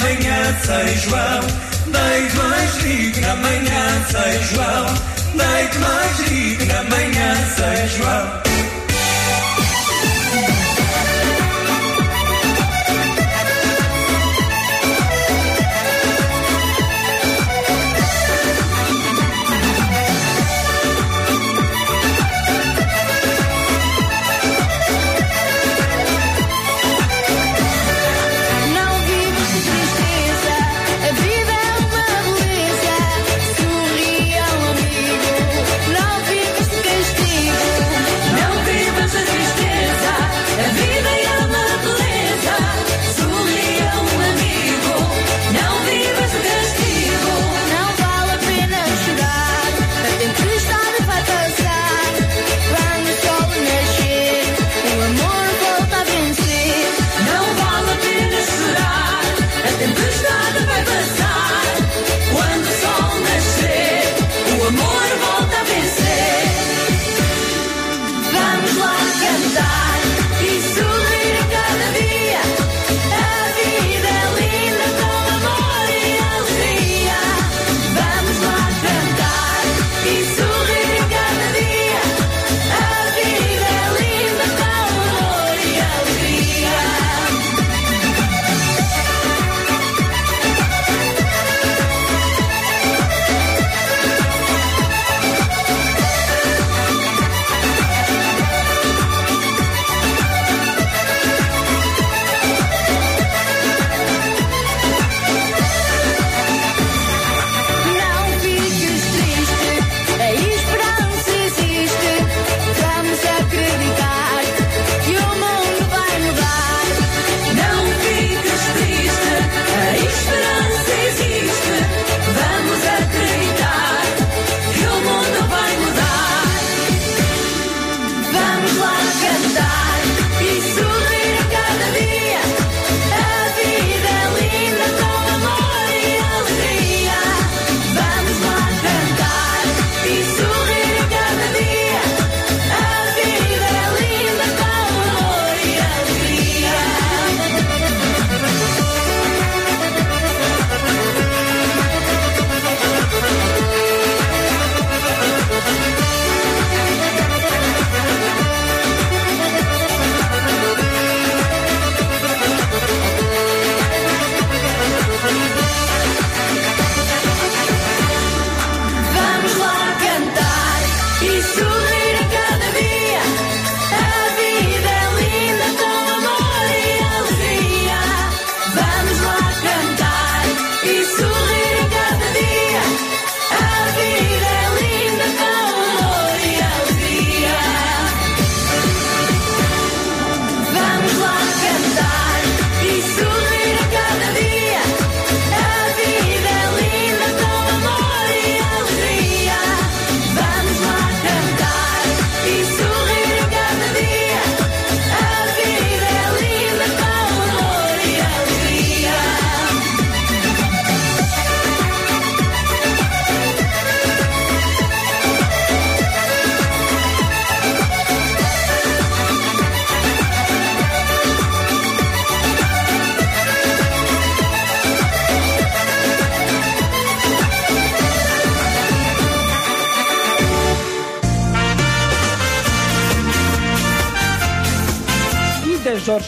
manhã São João, dai-te mais vida amanhã São João, dai-te mais vida amanhã São João.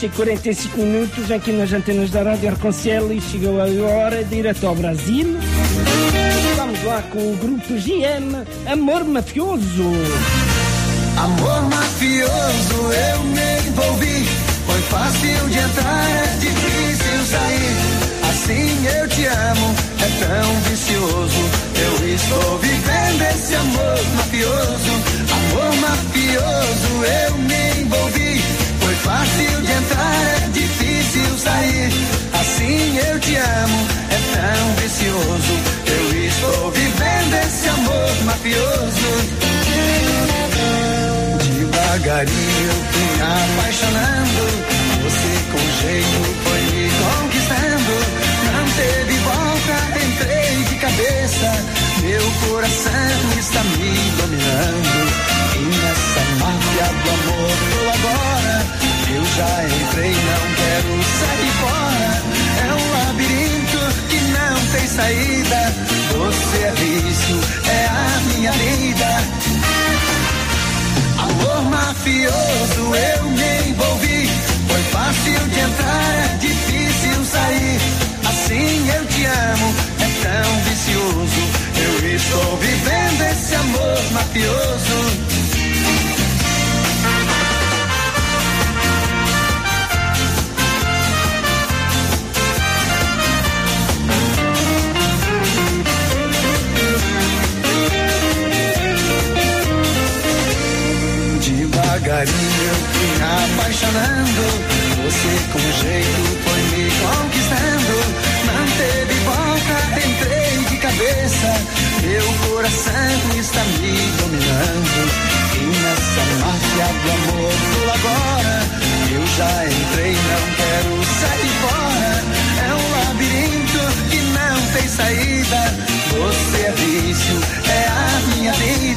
horas e 45 minutos aqui nas antenas da Rádio Arconcel e chegou a hora de ir até ao Brasil. Vamos lá com o grupo GM Amor Mafioso. Amor mafioso, eu me envolvi. Foi fácil de entrar, é difícil sair. Assim eu te amo, é tão vicioso. Eu estou vivendo esse amor mafioso. sair. Assim eu te amo, é tão vicioso. Eu estou vivendo esse amor mafioso. Devagarinho fui me apaixonando. Você com jeito foi me conquistando. Não teve volta, entrei de cabeça. Meu coração está me dominando. E nessa máfia do amor, eu agora. Eu já entrei, não quero sair fora. É um labirinto que não tem saída. Você é vício, é a minha vida. Amor mafioso, eu me envolvi. Foi fácil de entrar, é difícil sair. Assim eu te amo, é tão vicioso. Eu estou vivendo esse amor mafioso. Devagarinho me apaixonando. Você com jeito foi me conquistando. Não teve volta, entrei de cabeça. Meu coração está me dominando. E nessa máfia do amor agora. Eu já entrei, não quero sair fora. É um labirinto que não tem saída. Você é vício, é a minha vida.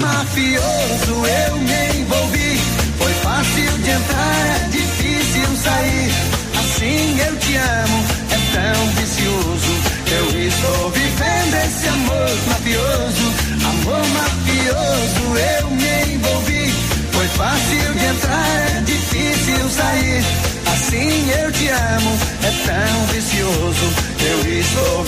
Mafioso, eu me envolvi. Foi fácil de entrar, é difícil sair. Assim eu te amo, é tão vicioso. Eu estou vivendo esse amor mafioso. Amor mafioso, eu me envolvi. Foi fácil de entrar, é difícil sair. Assim eu te amo, é tão vicioso. Eu estou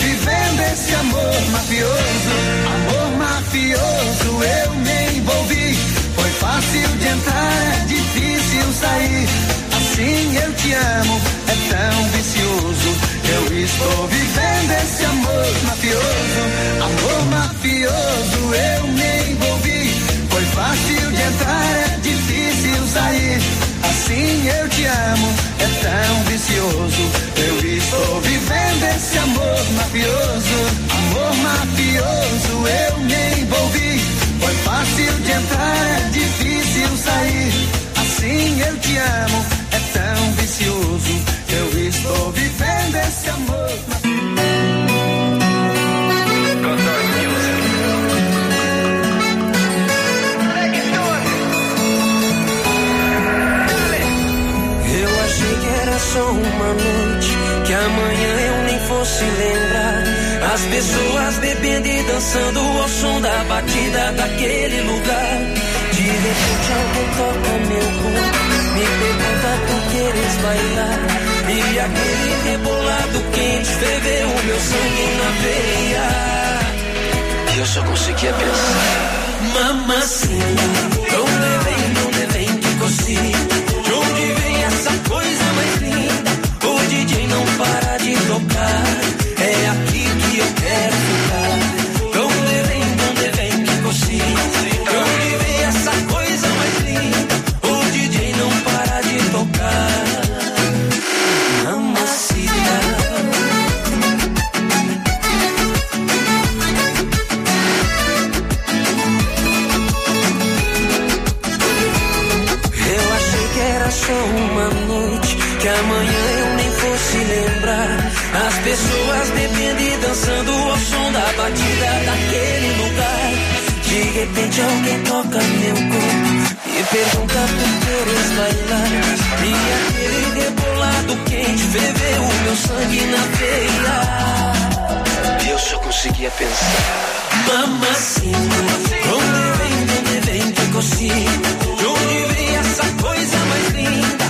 te amo, é tão vicioso. Eu estou vivendo esse amor mafioso. Amor mafioso, eu me envolvi. Foi fácil de entrar, é difícil sair. Assim eu te amo, é tão vicioso. Eu estou vivendo esse amor mafioso. Amor mafioso, eu me envolvi. Foi fácil de entrar, é difícil sair. Assim eu te amo, As pessoas bebendo e dançando ao som da batida daquele lugar. De repente alguém toca meu corpo, me pergunta por queres bailar. E aquele rebolado quente ferveu o meu sangue na veia. E eu só conseguia pensar. Mamacita, batida daquele lugar. De repente alguém toca meu corpo e pergunta por queres bailar. E aquele rebolado quente ferveu meu sangue na veia. E eu só conseguia pensar. Mamacita, onde vem, onde vem que consigo? De onde vem essa coisa mais linda?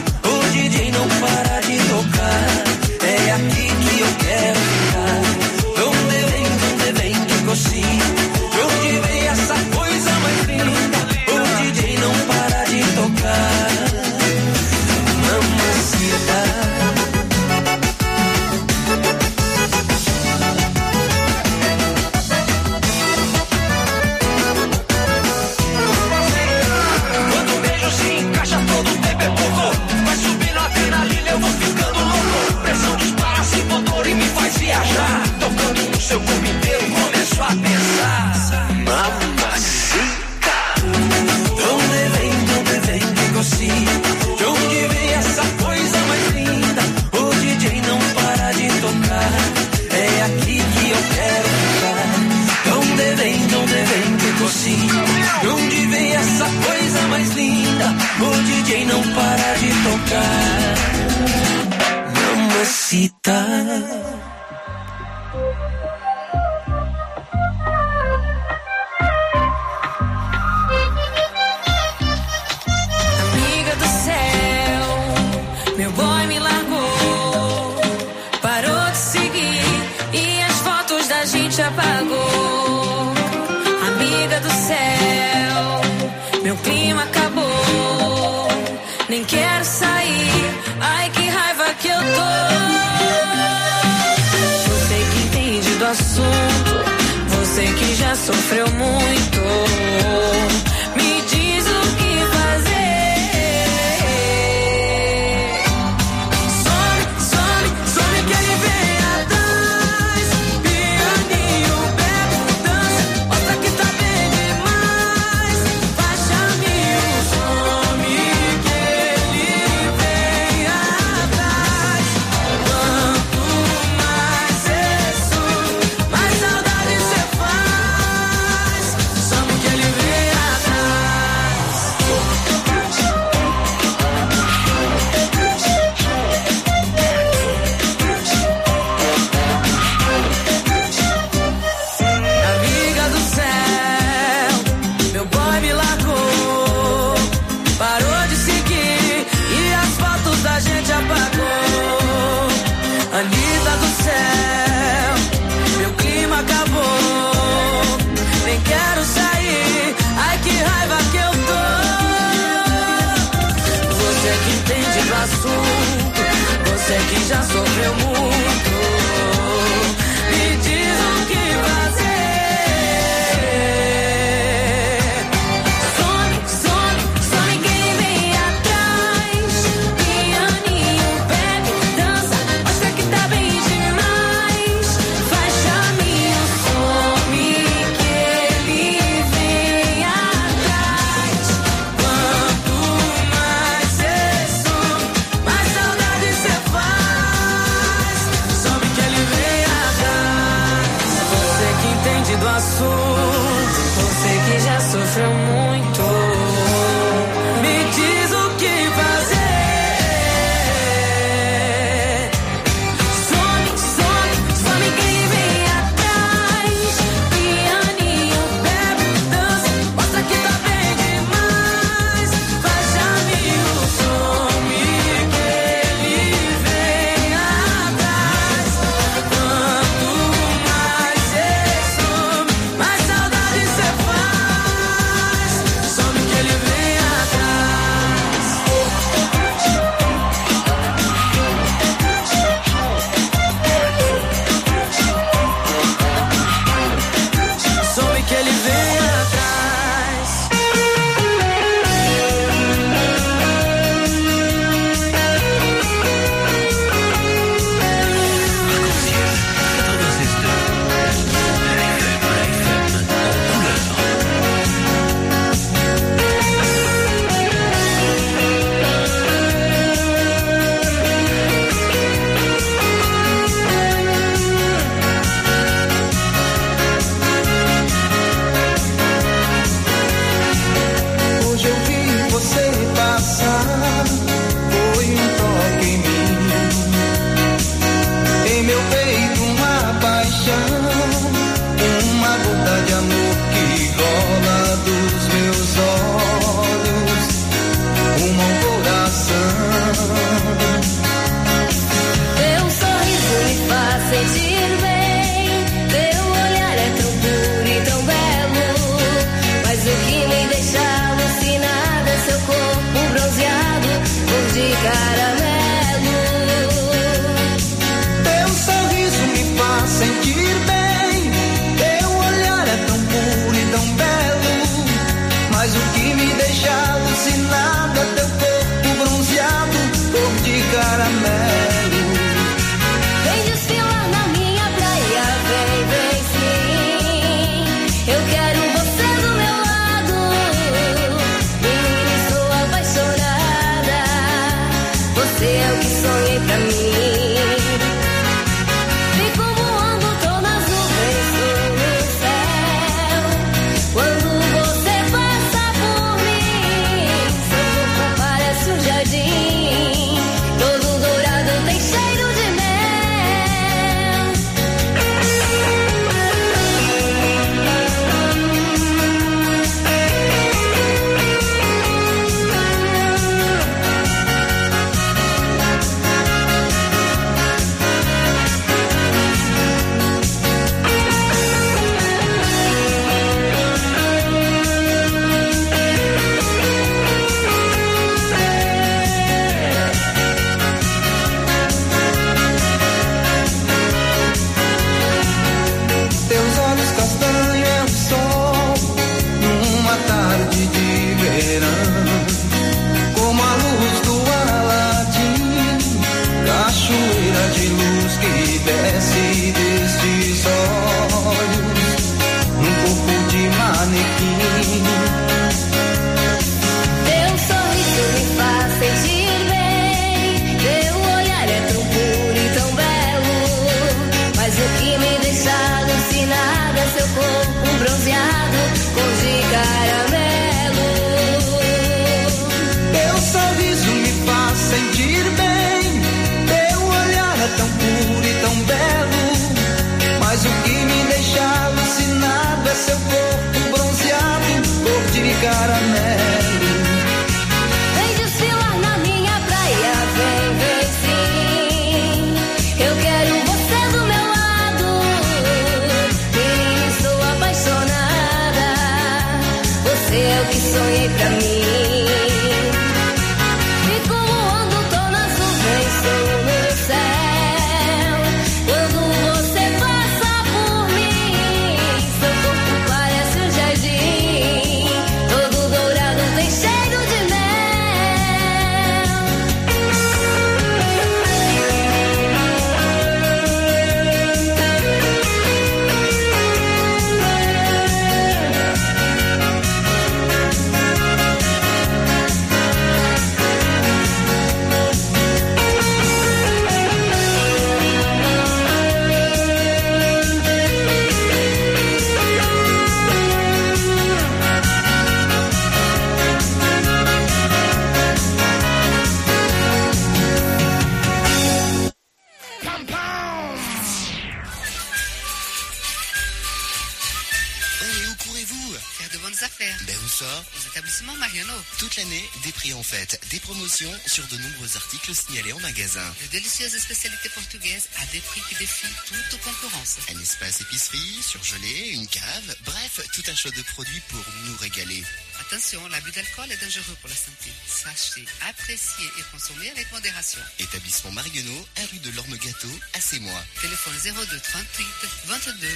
Produits pour nous régaler. Attention, l'abus d'alcool est dangereux pour la santé. Sachez, apprécier et consommer avec modération. Établissement Marionneau, à rue de l'Orme Gâteau, à Sémois. Téléphone 02 38 22 12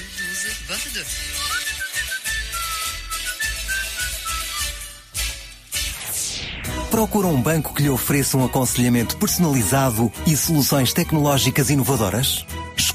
22. Procura um banco que lhe ofereça um aconselhamento personalizado e soluções tecnológicas inovadoras?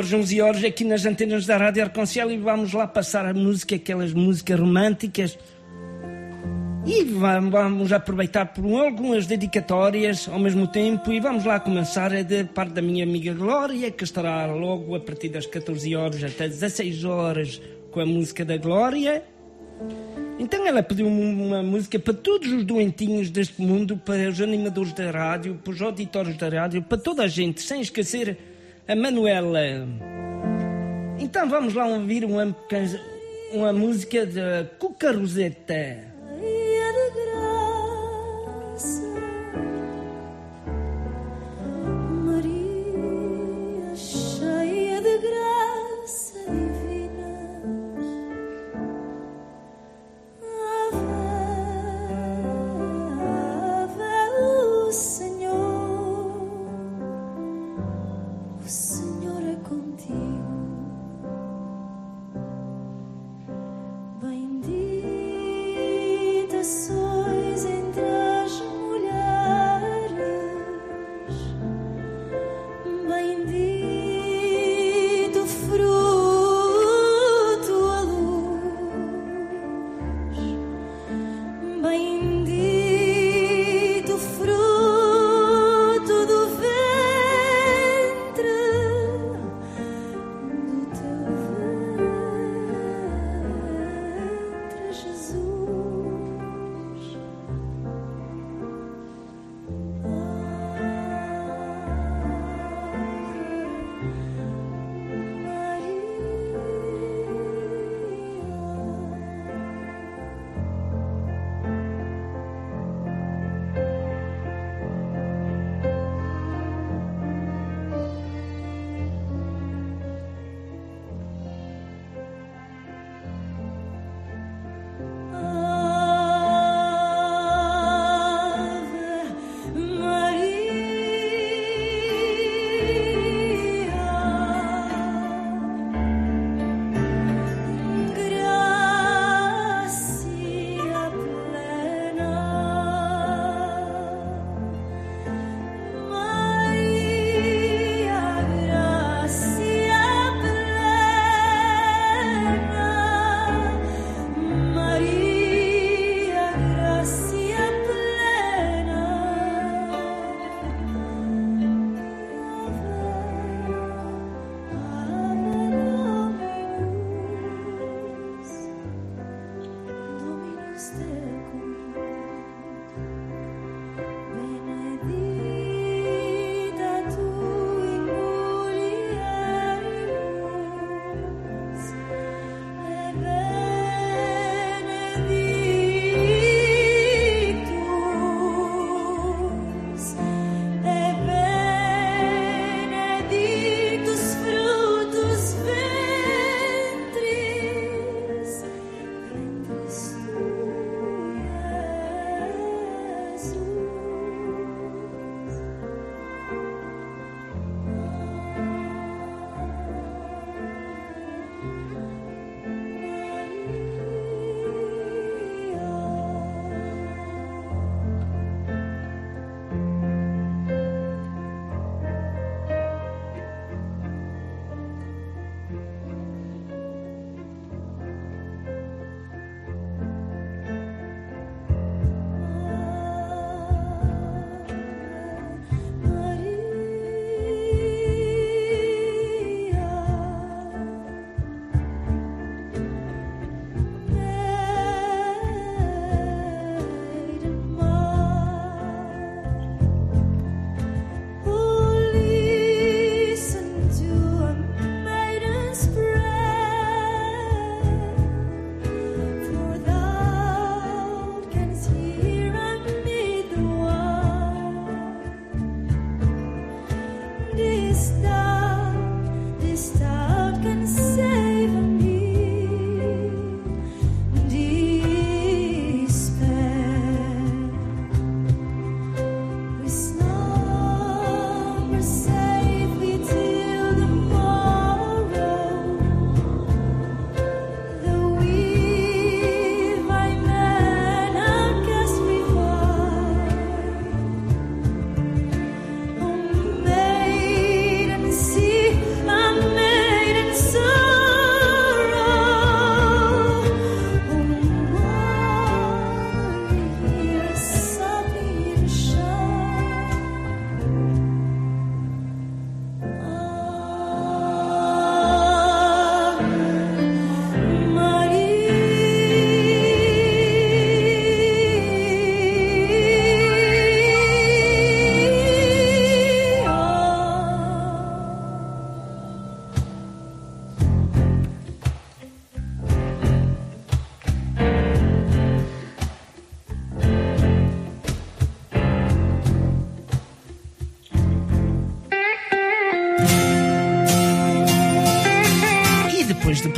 horas, 11 horas aqui nas antenas da Rádio Arconcel e vamos lá passar a música, aquelas músicas românticas. E va- vamos aproveitar por algumas dedicatórias ao mesmo tempo e vamos lá começar é de parte da minha amiga Glória, que estará logo a partir das 14 horas até 16 horas com a música da Glória. Então ela pediu uma música para todos os doentinhos deste mundo, para os animadores da rádio, para os auditores da rádio, para toda a gente, sem esquecer a Manuela. Então vamos lá ouvir uma, uma música da Cuca Roseta.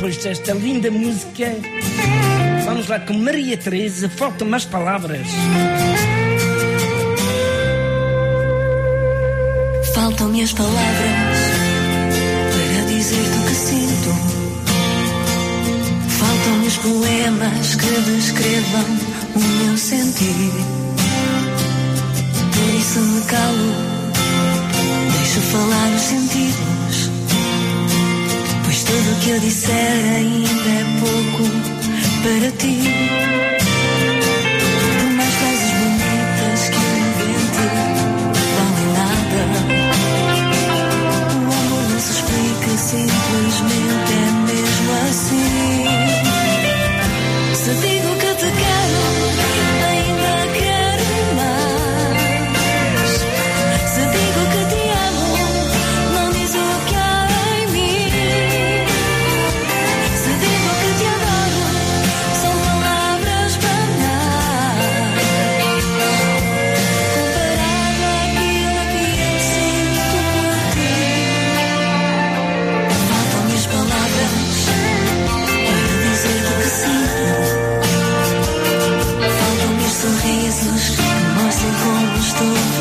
Depois desta linda música, vamos lá com Maria Teresa, faltam mais palavras. Faltam-me as palavras para dizer-te o que sinto. Faltam-me os poemas que descrevam o meu sentir. Por isso me calo, deixo falar os sentidos. Tudo que eu disser ainda é pouco para ti. You.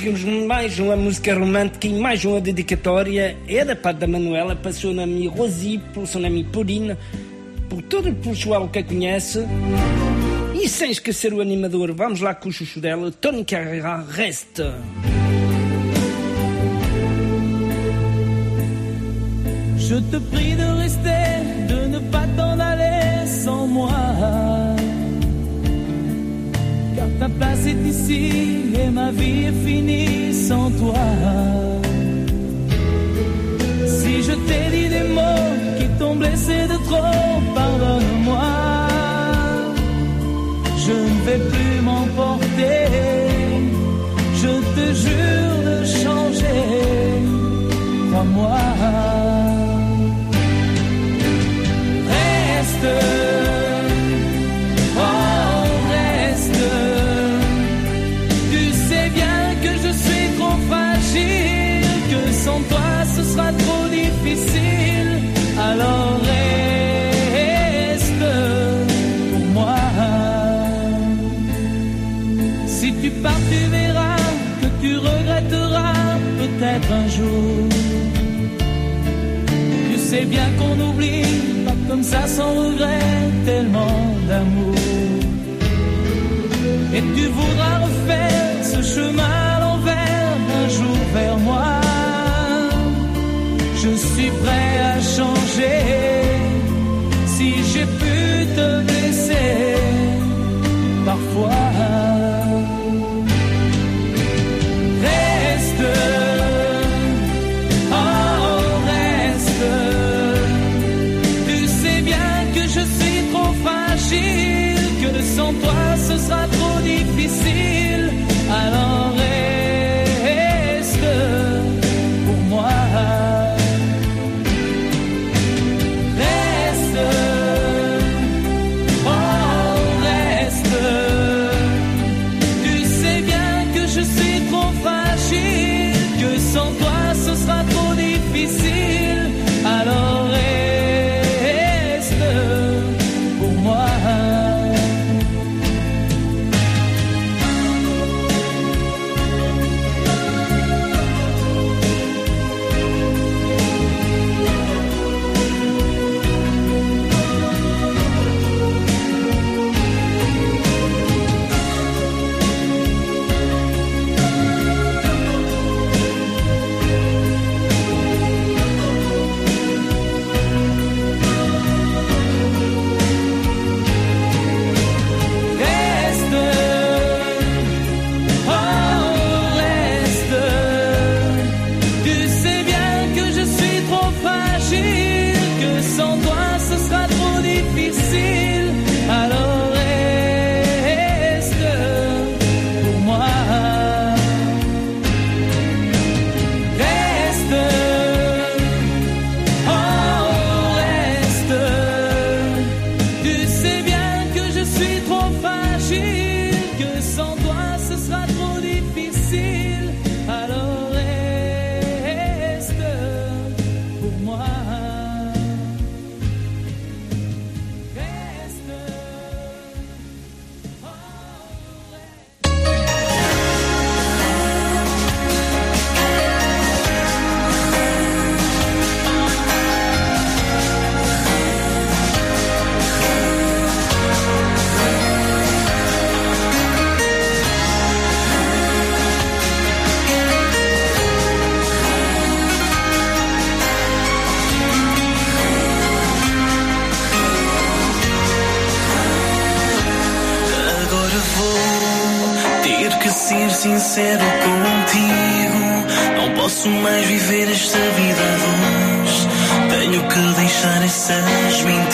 Seguimos mais uma música romântica e mais uma dedicatória. É da parte da Manuela, para a sua nome Rosi, para a sua nome Paulina, por todo o pessoal que a conhece. E sem esquecer o animador, vamos lá com o chuchu dela, Tony Carreira Resta. Je te prie de rester, de ne pas t'en aller sans moi. Ta place est ici et ma vie est finie sans toi. Si je t'ai dit des mots qui t'ont blessé de trop, pardonne-moi. Je ne vais plus m'emporter. Je te jure de changer. Crois-moi. Reste. Sais bien qu'on oublie pas comme ça sans regret tellement d'amour. Et tu voudras refaire ce chemin à l'envers un jour vers moi. Je suis prêt posso mais viver esta vida a dois. Tenho que deixar essas mentiras.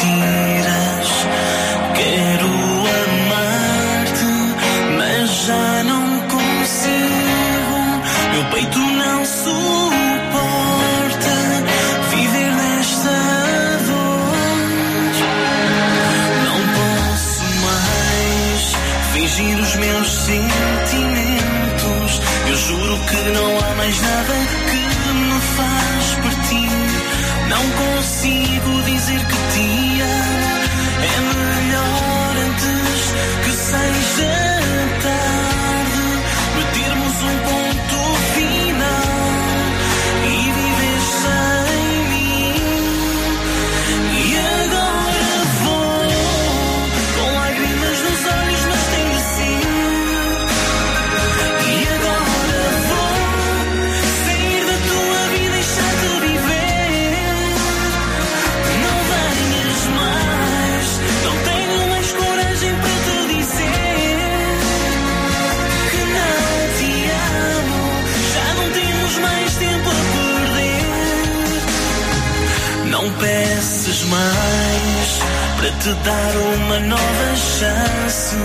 Te dar uma nova chance.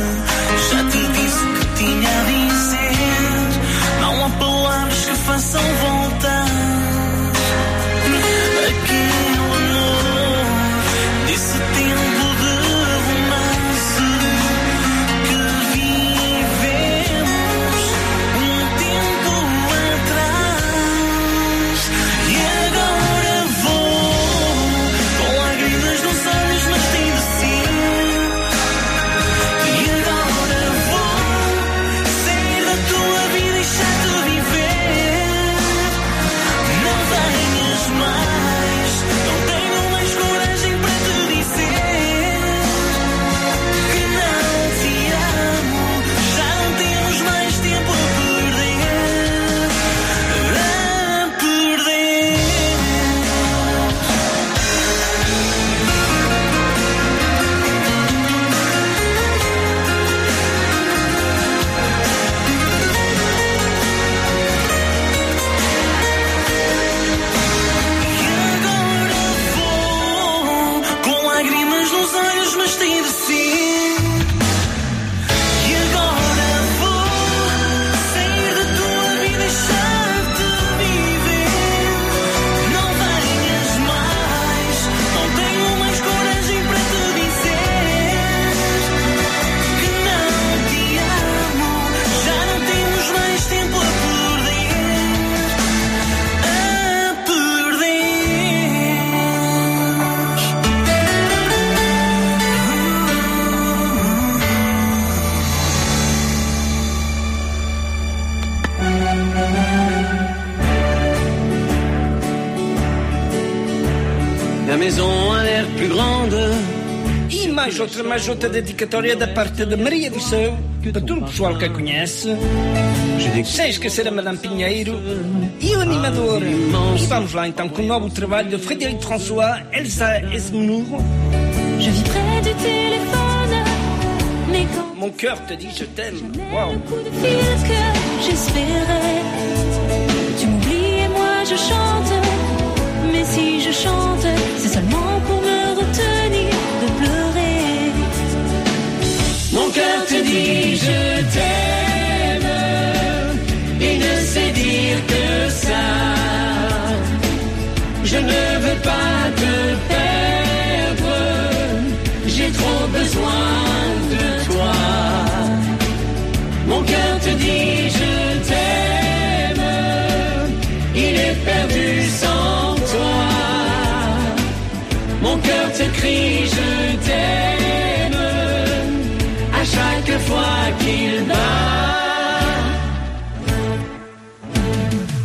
Já te disse que tinha a dizer. Não há palavras que façam voltar. Mais outra, mais outra dedicatória da parte de Maria do Céu, para todo o pessoal que a conhece. Sem esquecer a Madame Pinheiro e o animador. E vamos lá então com o novo trabalho de Frédéric François, Elsa. Je vis près du téléphone, mais quand Mon cœur te dit je t'aime. Wow. fil que j'espérais, tu m'oublies et moi je chante. Mais si je chante, c'est seulement pour cœur te dit je t'aime. Il ne sait dire que ça. Je ne veux pas te perdre. J'ai trop besoin de toi. Mon cœur te dit je t'aime. Il est perdu sans toi. Mon cœur te crie je t'aime chaque qu'il bat.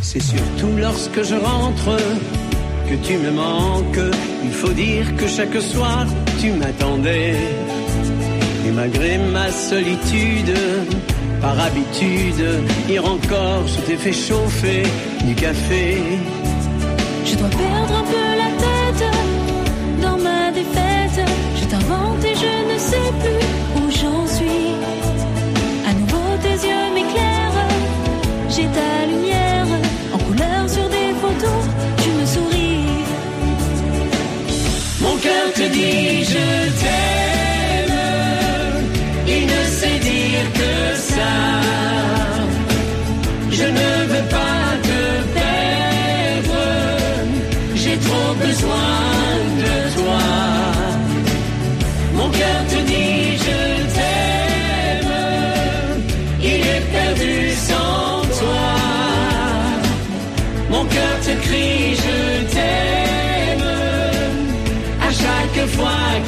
C'est surtout lorsque je rentre que tu me manques. Il faut dire que chaque soir tu m'attendais. Et malgré ma solitude, par habitude, hier encore je t'ai fait chauffer du café. Dit je t'aime. Il ne sait dire que ça. Je ne veux pas te perdre. J'ai trop besoin de toi. Mon cœur te dit je t'aime. Il est perdu sans toi. Mon cœur te crie je t'aime chaque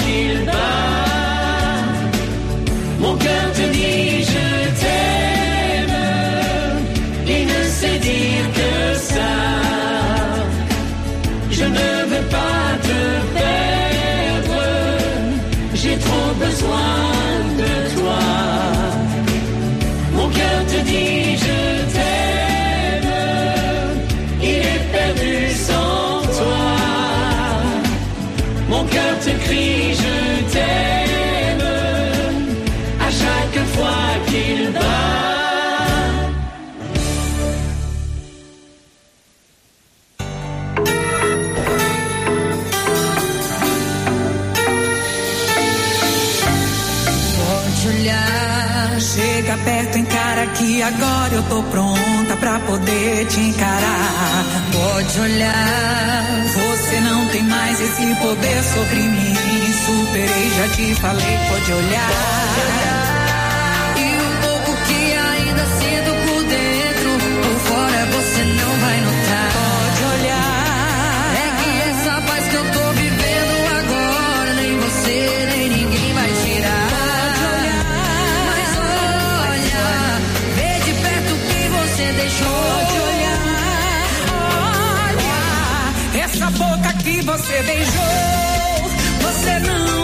crie je t'aime à chaque fois qu'il bat. Pode olhar, chega perto, encara que agora eu tô pronta pra poder te encarar. Pode olhar, vou tem mais esse poder sobre mim. Superei, já te falei, pode olhar. Pode olhar. você beijou, você não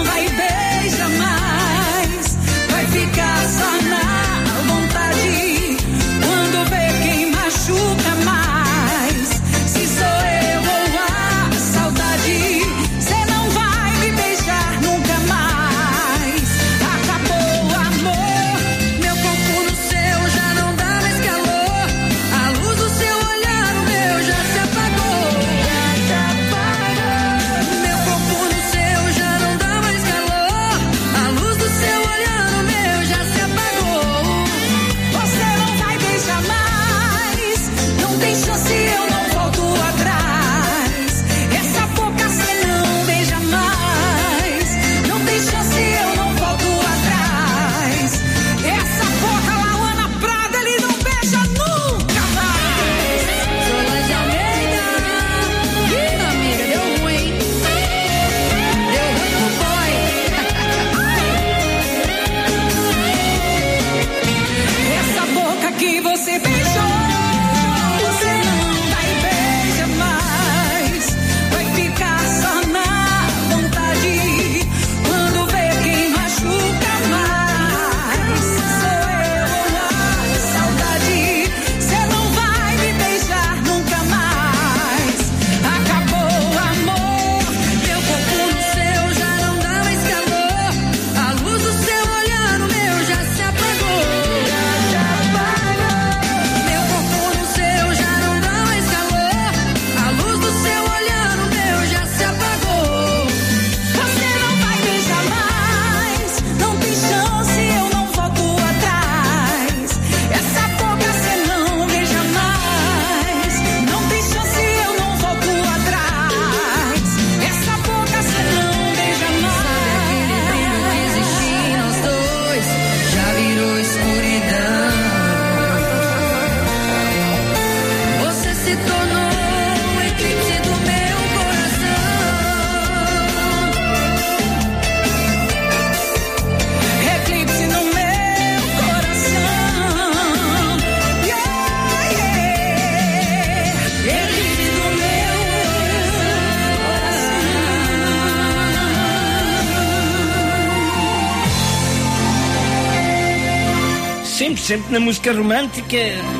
na música romântica,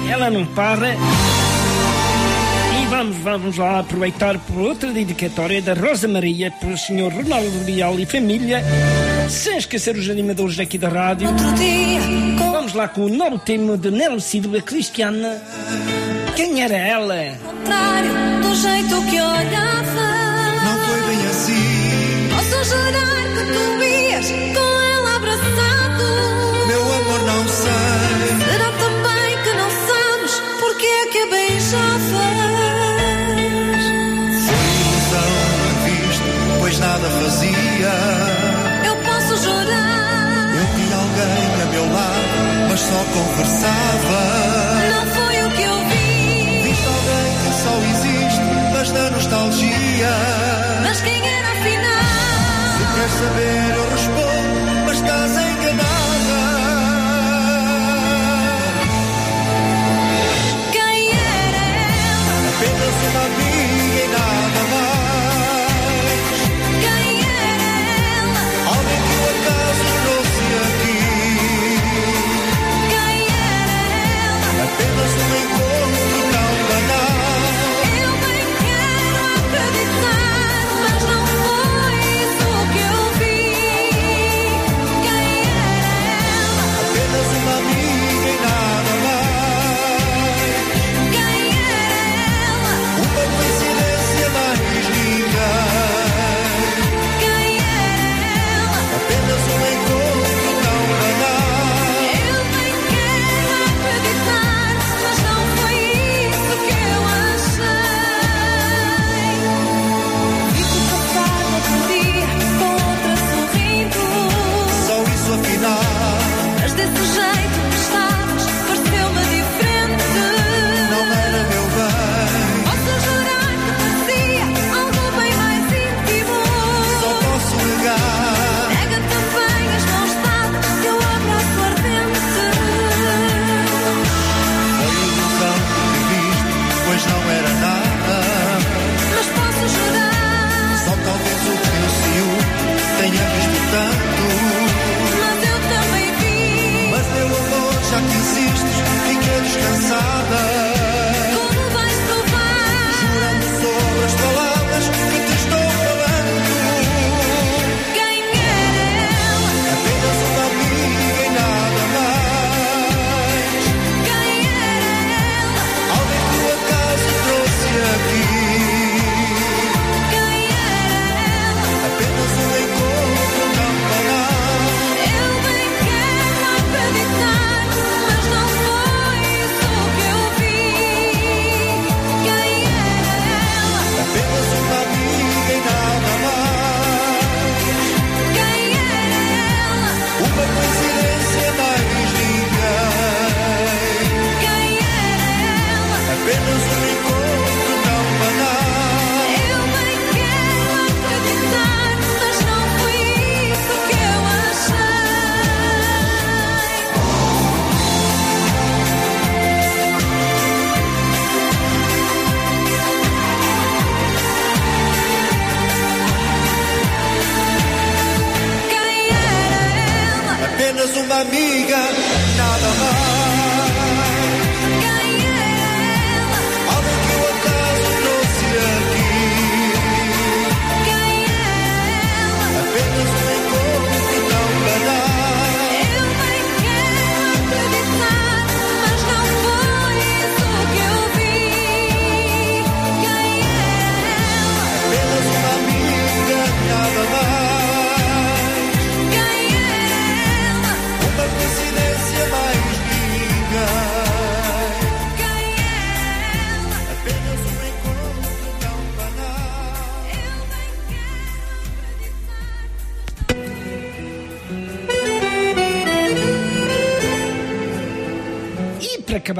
ela não para. E vamos, vamos lá aproveitar por outra dedicatória da Rosa Maria, para o senhor Ronaldo Leal e família, sem esquecer os animadores aqui da rádio. Vamos lá com o novo tema de Nelo Silva Cristiana. Quem era ela? Contrário do jeito que olhava. Não foi bem assim. Posso jurar que tu ias com ela abraçado. Meu amor, não sei. chaves. ilusão, não viste, pois nada fazia. Eu posso jurar. Eu vi alguém a meu lado, mas só conversava. Não foi o que eu vi. Viste alguém que só existe, mas da nostalgia. Mas quem era afinal? Se queres saber, eu respondo.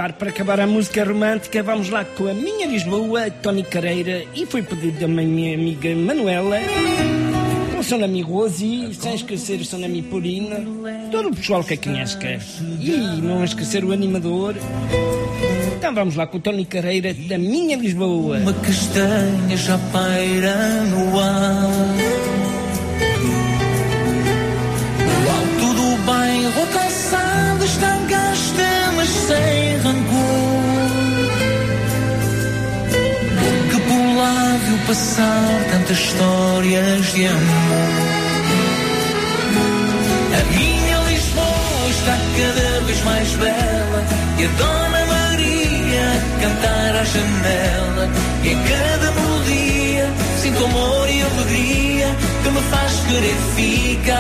Acabar, para acabar a música romântica, vamos lá com a minha Lisboa, Tony Careira, e foi pedido da minha amiga Manuela, com o seu amigo Ozzy, sem esquecer o seu amigo Purina, todo o pessoal que a conhece. E não esquecer o animador. Então vamos lá com o Tony Careira, da minha Lisboa. Uma castanha já paira no ar. Passar tantas histórias de amor. A minha Lisboa está cada vez mais bela e a Dona Maria cantar à janela. E em cada melodia sinto amor e alegria que me faz querer ficar.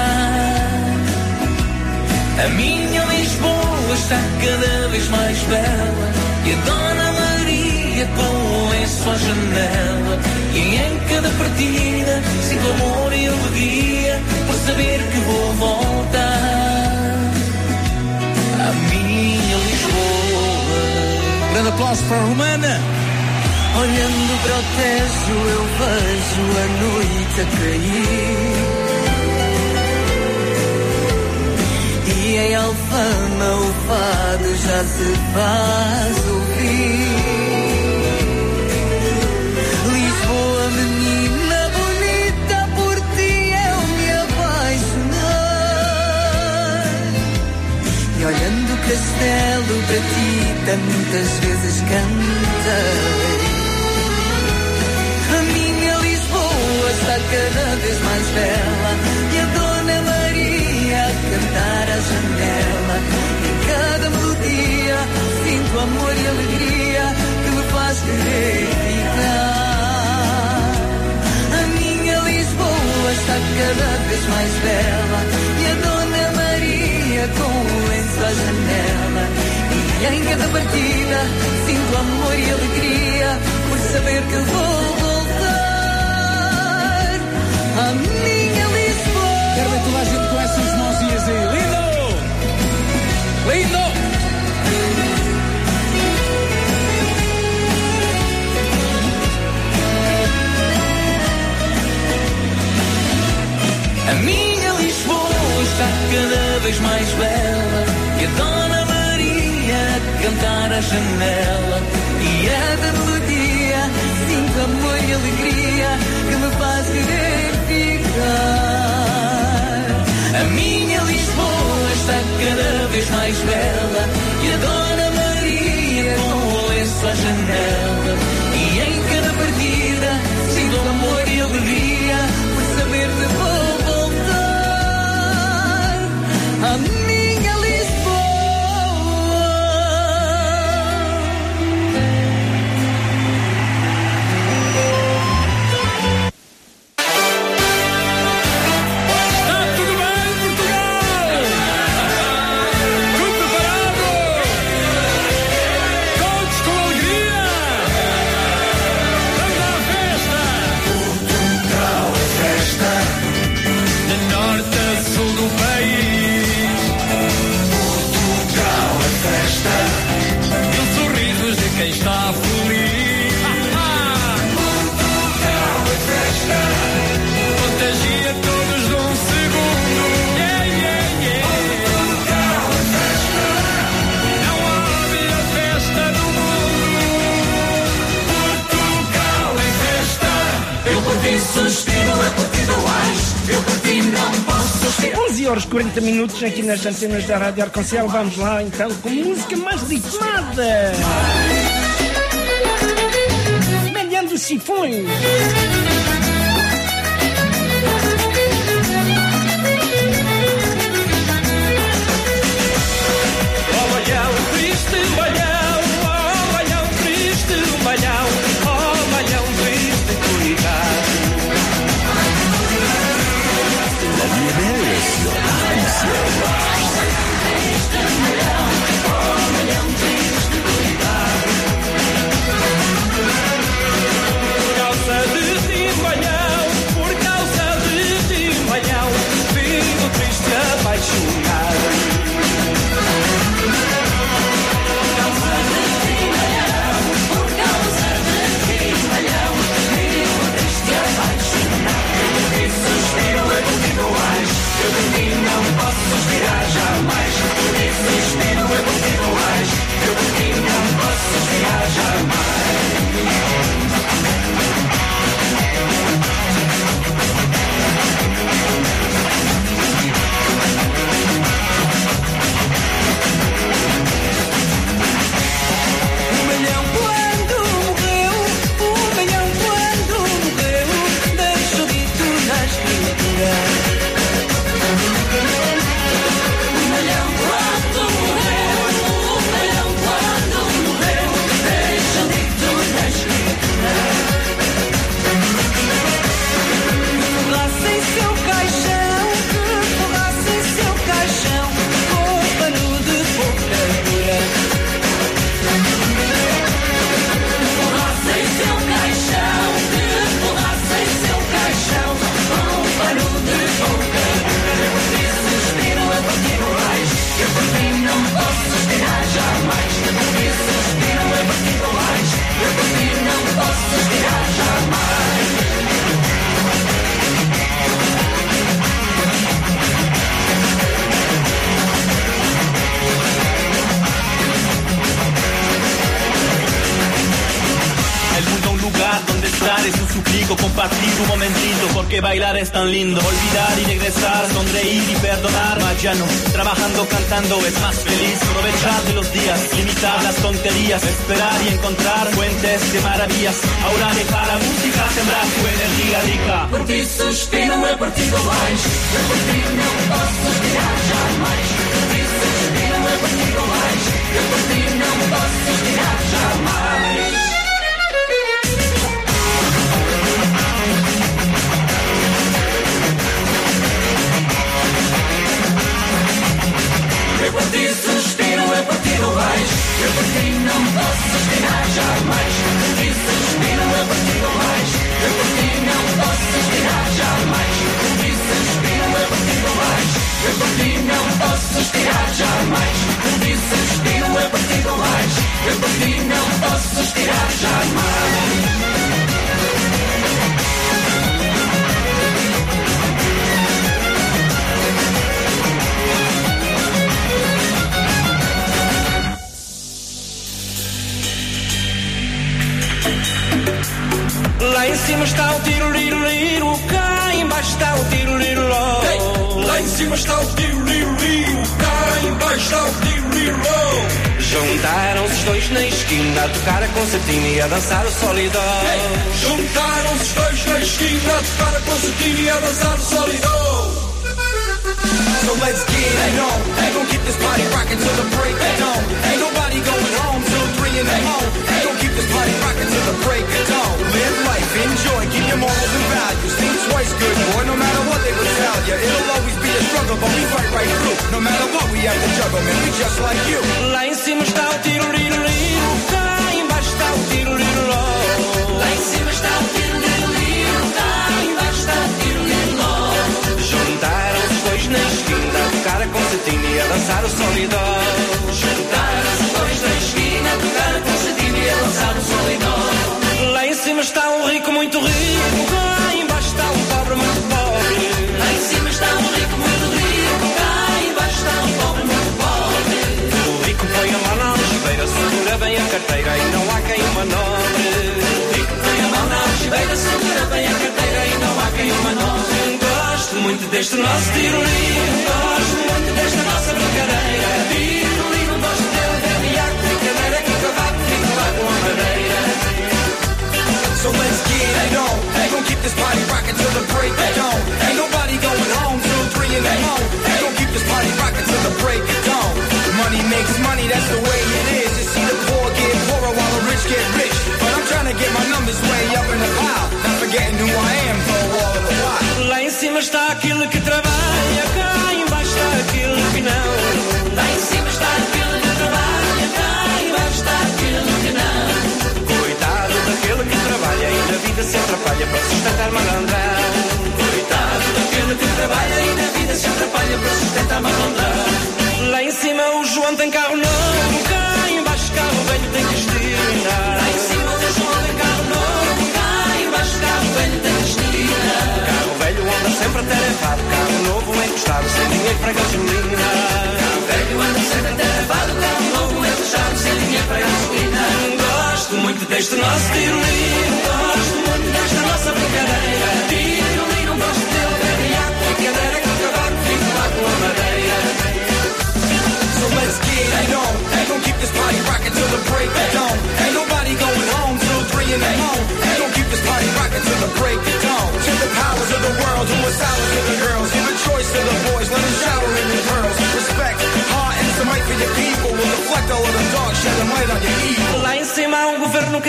A minha Lisboa está cada vez mais bela e a Dona Maria com o lenço à janela. E em cada partida sinto amor e alegria por saber que vou voltar. A minha Lisboa. Grande aplauso para a Romana. Olhando para o tejo eu vejo a noite a cair E em Alfama o fado já se faz ouvir E olhando o castelo para ti tantas vezes cantei. A minha Lisboa está cada vez mais bela E a Dona Maria a cantar à janela. Em cada melodia sinto amor e alegria Que me faz querer ficar. A minha Lisboa está cada vez mais bela Com o lenço à janela E em cada partida sinto amor e alegria Por saber que vou voltar a minha Lisboa. Quero ver toda a gente com essas mãozinhas aí. Lindo! Lindo! Cada vez mais bela. E a Dona Maria a cantar à janela. E é da melodia, sinto amor e alegria que me faz querer ficar. A minha Lisboa está cada vez mais bela. E a Dona Maria com o lenço à janela. E em cada partida sinto amor e alegria A horas e 40 minutos aqui nas antenas da Rádio Arconcel. Vamos lá então com música mais ritmada. o sifões.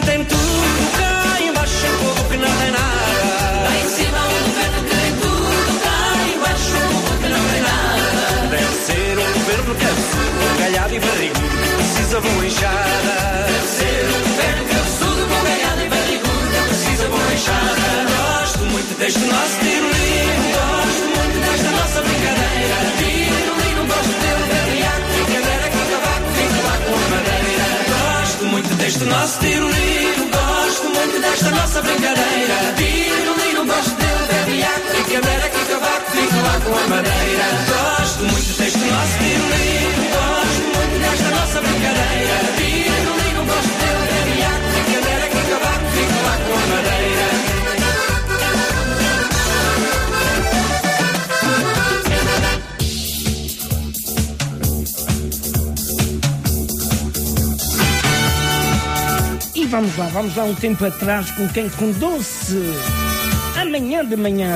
tem tudo, cá embaixo um povo que não tem nada. Lá em cima um governo que tem tudo, cai embaixo um povo que não tem nada. Deve ser um governo cabeçudo, é galhado e barrigudo, que precisa boa enxada. Deve ser um governo cabeçudo, é com galhado e barrigudo, que precisa boa enxada. Gosto muito deste nosso tiro livre. do nosso tirolino, gosto muito desta nossa brincadeira. Tirolino, gosto dele, bebe água, fica beira, que cavaco, fica lá com a madeira. Gosto muito deste nosso tirolino, gosto muito desta nossa brincadeira. Tirolino, gosto dele, vamos lá, vamos lá um tempo atrás com quem? conduz Amanhã de manhã.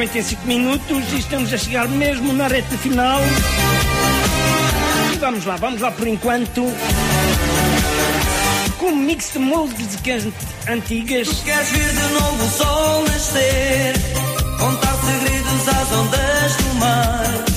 55 minutos e estamos a chegar mesmo na reta final. E vamos lá, vamos lá por enquanto. Com um mix de músicas antigas. Tu queres ver de novo o sol nascer? Contar segredos às ondas do mar.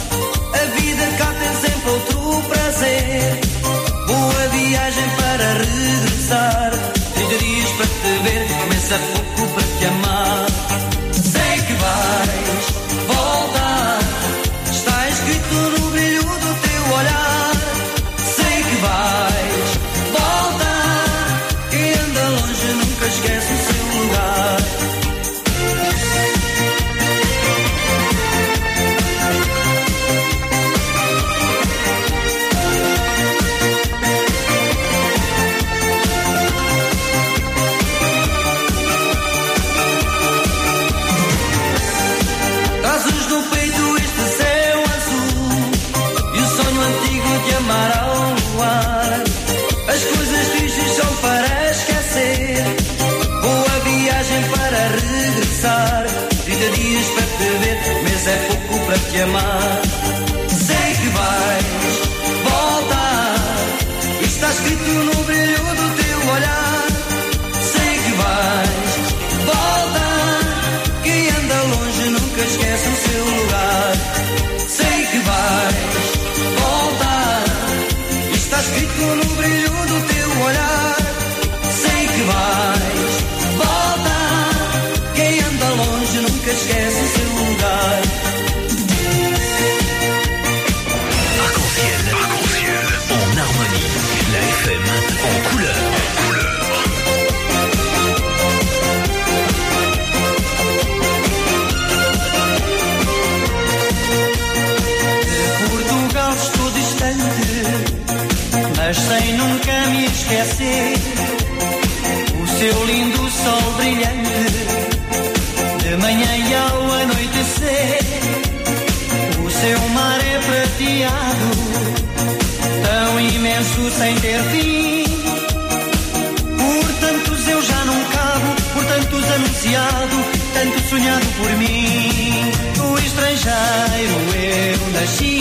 Esquecer. O seu lindo sol brilhante, de manhã e ao anoitecer. O seu mar é prateado, tão imenso sem ter fim. Por tantos eu já não cabo, por tantos anunciado, tanto sonhado por mim. No estrangeiro eu nasci,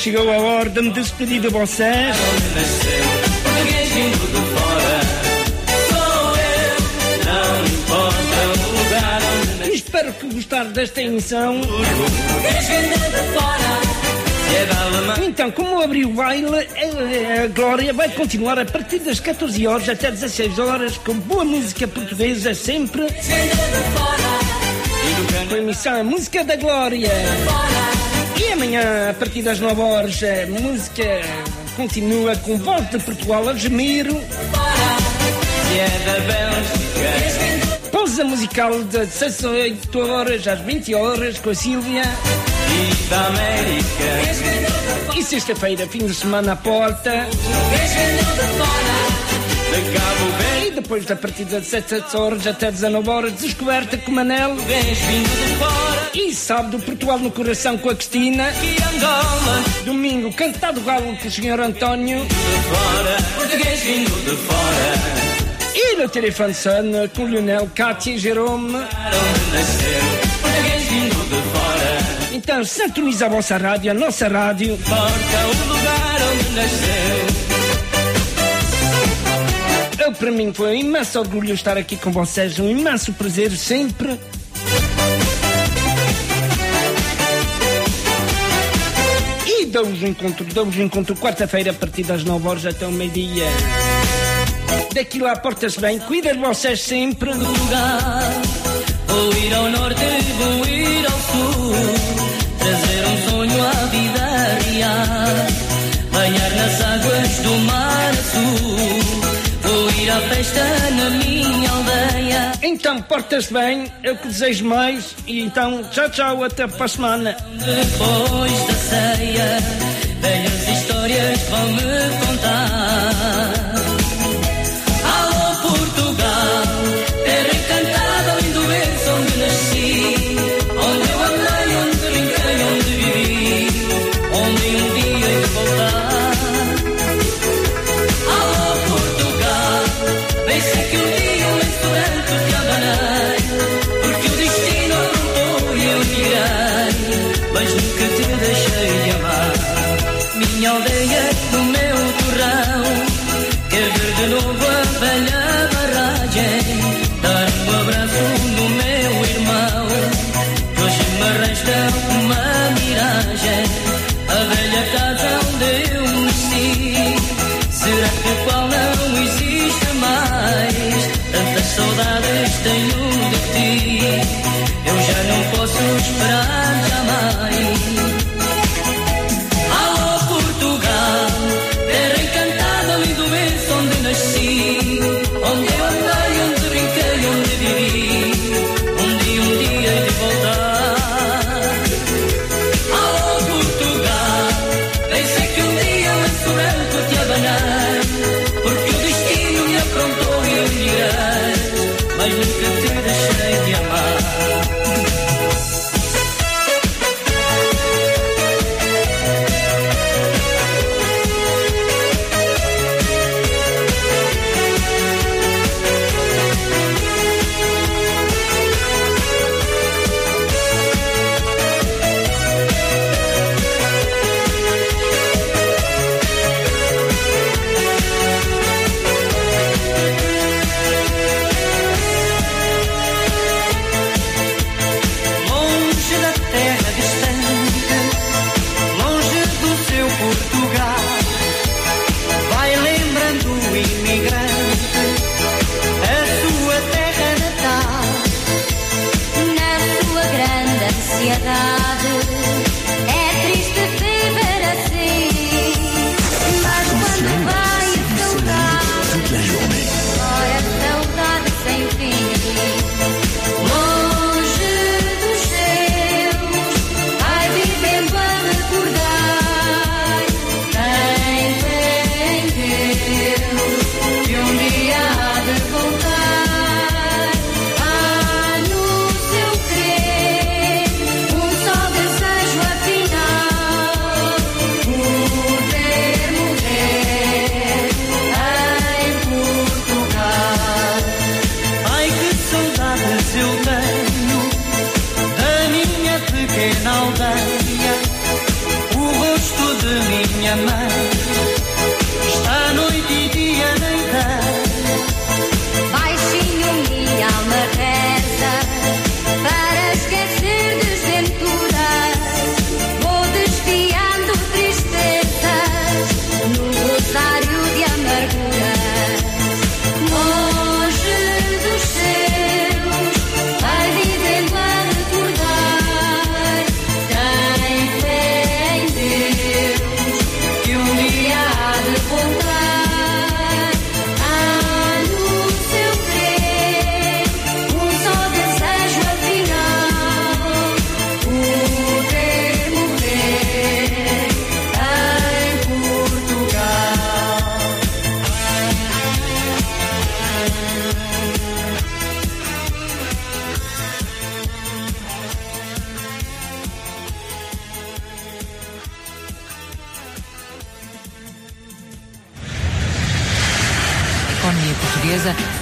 chegou, a hora de me despedir de vocês. Espero que gostaram desta emissão. Então, como abri o baile, a, a Glória vai continuar a partir das 14 horas até 16 horas com boa música portuguesa sempre. Com a emissão Música da Glória. Amanhã, a partir das 9 horas, a música continua com Voz de Portugal a Gemiro. É. Pausa musical das 18 horas às 20 horas com a Sílvia. E da América. E sexta-feira, fim de semana à porta. De Cabo Verde. E depois da partida de 17 horas até 19 horas, descoberta com Manel. Português vindo de fora. E sábado, Portugal no coração com a Cristina. E Angola. Domingo, Cantado Galo com o Sr. António. De fora. Português vindo de fora. E no telefone Sana com o Lionel, Cátia e Jerome. Nasceu. Português vindo de fora. Então, sintoniza a vossa rádio, a nossa rádio. Importa o lugar onde nasceu. Eu, para mim, foi um imenso orgulho estar aqui com vocês, um imenso prazer sempre. E damos um encontro, damos um encontro quarta-feira a partir das 9 horas até o meio-dia. Daqui lá, porta-se bem, cuida de vocês sempre. lugar. Vou ir ao norte, vou ir ao sul. Trazer um sonho à vida real. Banhar nas águas do mar azul. Ir à festa na minha aldeia. Então, porta-se bem, eu que desejo mais. E então, tchau, tchau, até para a semana. Depois da ceia, velhas histórias vão me contar.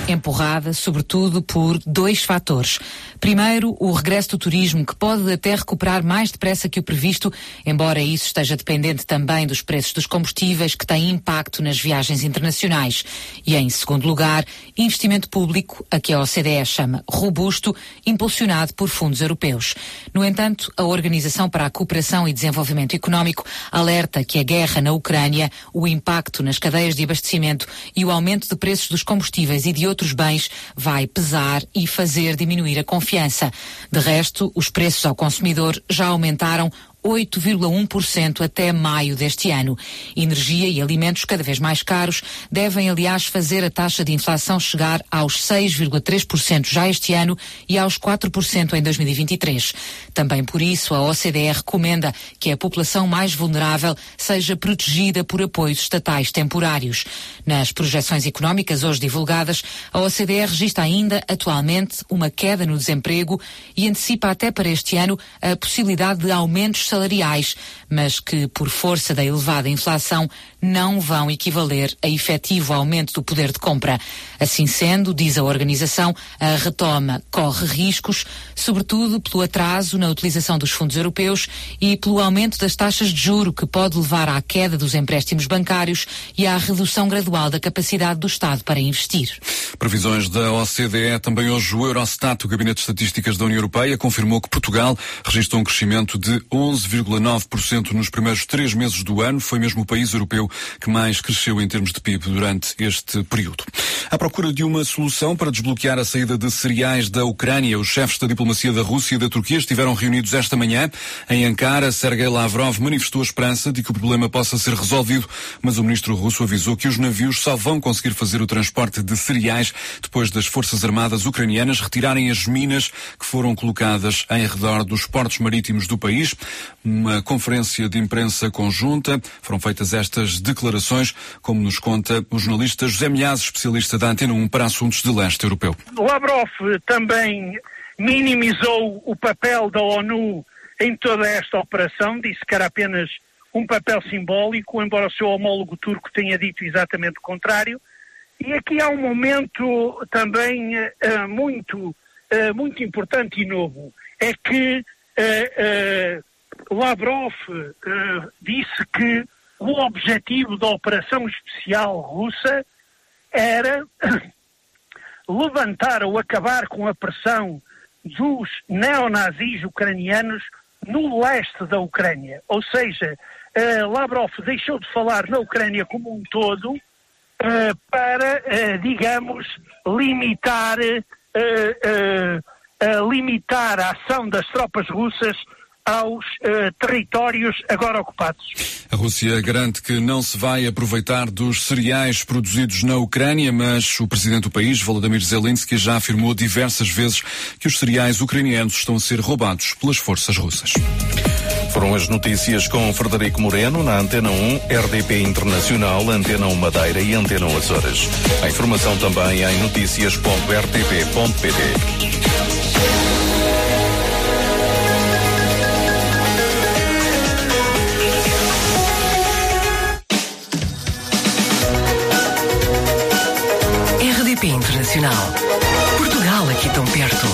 Empurrada, sobretudo, por dois fatores. Primeiro, o regresso do turismo, que pode até recuperar mais depressa que o previsto, embora isso esteja dependente também dos preços dos combustíveis, que têm impacto nas viagens internacionais. E, em segundo lugar, investimento público, a que a OCDE chama robusto, impulsionado por fundos europeus. No entanto, a Organização para a Cooperação e Desenvolvimento Económico alerta que a guerra na Ucrânia, o impacto nas cadeias de abastecimento e o aumento de preços dos combustíveis e de outros bens vai pesar e fazer diminuir a confiança. De resto, os preços ao consumidor já aumentaram 8,1% até maio deste ano. Energia e alimentos cada vez mais caros devem, aliás, fazer a taxa de inflação chegar aos 6,3% já este ano e aos 4% em 2023. Também por isso, a OCDE recomenda que a população mais vulnerável seja protegida por apoios estatais temporários. Nas projeções económicas hoje divulgadas, a OCDE registra ainda, atualmente, uma queda no desemprego e antecipa até para este ano a possibilidade de aumentos salariais, mas que, por força da elevada inflação, não vão equivaler a efetivo aumento do poder de compra. Assim sendo, diz a organização, a retoma corre riscos, sobretudo pelo atraso na utilização dos fundos europeus e pelo aumento das taxas de juro, que pode levar à queda dos empréstimos bancários e à redução gradual da capacidade do Estado para investir. Previsões da OCDE. Também hoje o Eurostat, o Gabinete de Estatísticas da União Europeia, confirmou que Portugal registrou um crescimento de 11,9% nos primeiros três meses do ano. Foi mesmo o país europeu que mais cresceu em termos de PIB durante este período. À procura de uma solução para desbloquear a saída de cereais da Ucrânia, os chefes da diplomacia da Rússia e da Turquia estiveram reunidos esta manhã. Em Ankara, Sergei Lavrov manifestou a esperança de que o problema possa ser resolvido, mas o ministro russo avisou que os navios só vão conseguir fazer o transporte de cereais depois das forças armadas ucranianas retirarem as minas que foram colocadas em redor dos portos marítimos do país. Uma conferência de imprensa conjunta. Foram feitas estas declarações, como nos conta o jornalista José Milhaz, especialista da Antena 1 para assuntos de leste europeu. Lavrov também minimizou o papel da ONU em toda esta operação, disse que era apenas um papel simbólico, embora o seu homólogo turco tenha dito exatamente o contrário. E aqui há um momento também eh, muito, eh, muito importante e novo. É que eh, Lavrov eh, disse que o objetivo da operação especial russa era levantar ou acabar com a pressão dos neonazis ucranianos no leste da Ucrânia. Ou seja, eh, Lavrov deixou de falar na Ucrânia como um todo eh, para, eh, digamos, limitar, limitar a ação das tropas russas aos eh, territórios agora ocupados. A Rússia garante que não se vai aproveitar dos cereais produzidos na Ucrânia, mas o presidente do país, Volodymyr Zelensky, já afirmou diversas vezes que os cereais ucranianos estão a ser roubados pelas forças russas. Foram as notícias com Frederico Moreno na Antena 1, RDP Internacional, Antena 1 Madeira e Antena 1 Açores. A informação também em notícias.rtp.pt. RDP Internacional. Portugal aqui tão perto.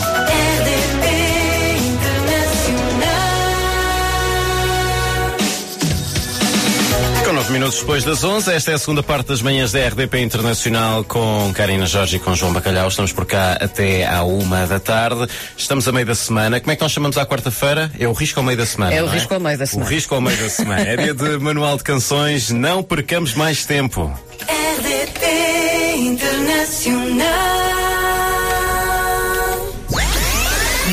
Com nove minutos depois das 11, esta é a segunda parte das manhãs da RDP Internacional com Karina Jorge e com João Bacalhau. Estamos por cá até à uma da tarde. Estamos a meio da semana. Como é que nós chamamos à quarta-feira? É o risco ao meio da semana. É o não risco ao meio da semana. O risco ao meio da semana. É dia de manual de canções. Não percamos mais tempo. RDP Internacional.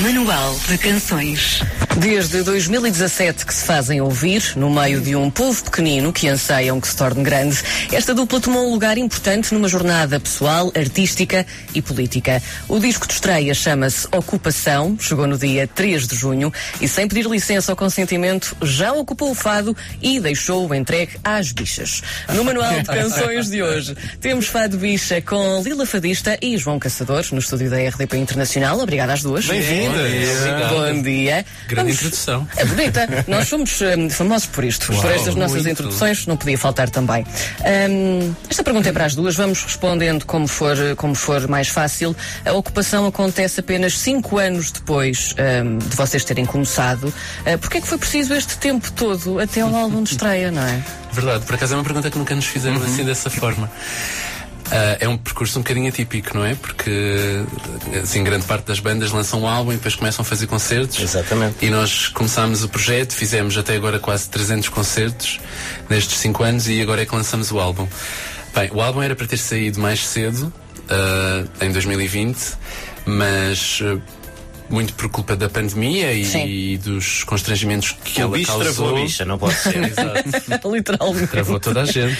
Manual de Canções. Desde 2017 que se fazem ouvir, no meio de um povo pequenino que anseiam que se torne grande, esta dupla tomou um lugar importante numa jornada pessoal, artística e política. O disco de estreia chama-se Ocupação, chegou no dia 3 de junho e, sem pedir licença ou consentimento, já ocupou o fado e deixou-o entregue às bichas. No Manual de Canções de hoje, temos Fado Bicha com Lila Fadista e João Caçador, no estúdio da RDP Internacional. Obrigada às duas. Bem-vindas. Bom dia. Grande Vamos- introdução. É bonita. Nós somos hum, famosos por isto. Uau, por estas nossas muito. introduções, não podia faltar também. Hum, esta pergunta é para as duas. Vamos respondendo como for, como for mais fácil. A ocupação acontece apenas cinco anos depois hum, de vocês terem começado. Uh, Porquê é que foi preciso este tempo todo até ao álbum de estreia, não é? Verdade, por acaso é uma pergunta que nunca nos fizeram assim dessa forma. Ah, é um percurso um bocadinho atípico, não é? Porque, assim, grande parte das bandas lançam um álbum e depois começam a fazer concertos. Exatamente. E nós começámos o projeto, fizemos até agora quase 300 concertos nestes 5 anos e agora é que lançamos o álbum. Bem, o álbum era para ter saído mais cedo, ah, em 2020, mas. ah, muito por culpa da pandemia e, dos constrangimentos que O ela bicho causou. travou a bicha, não pode ser. Exato. Literalmente. Travou toda a gente.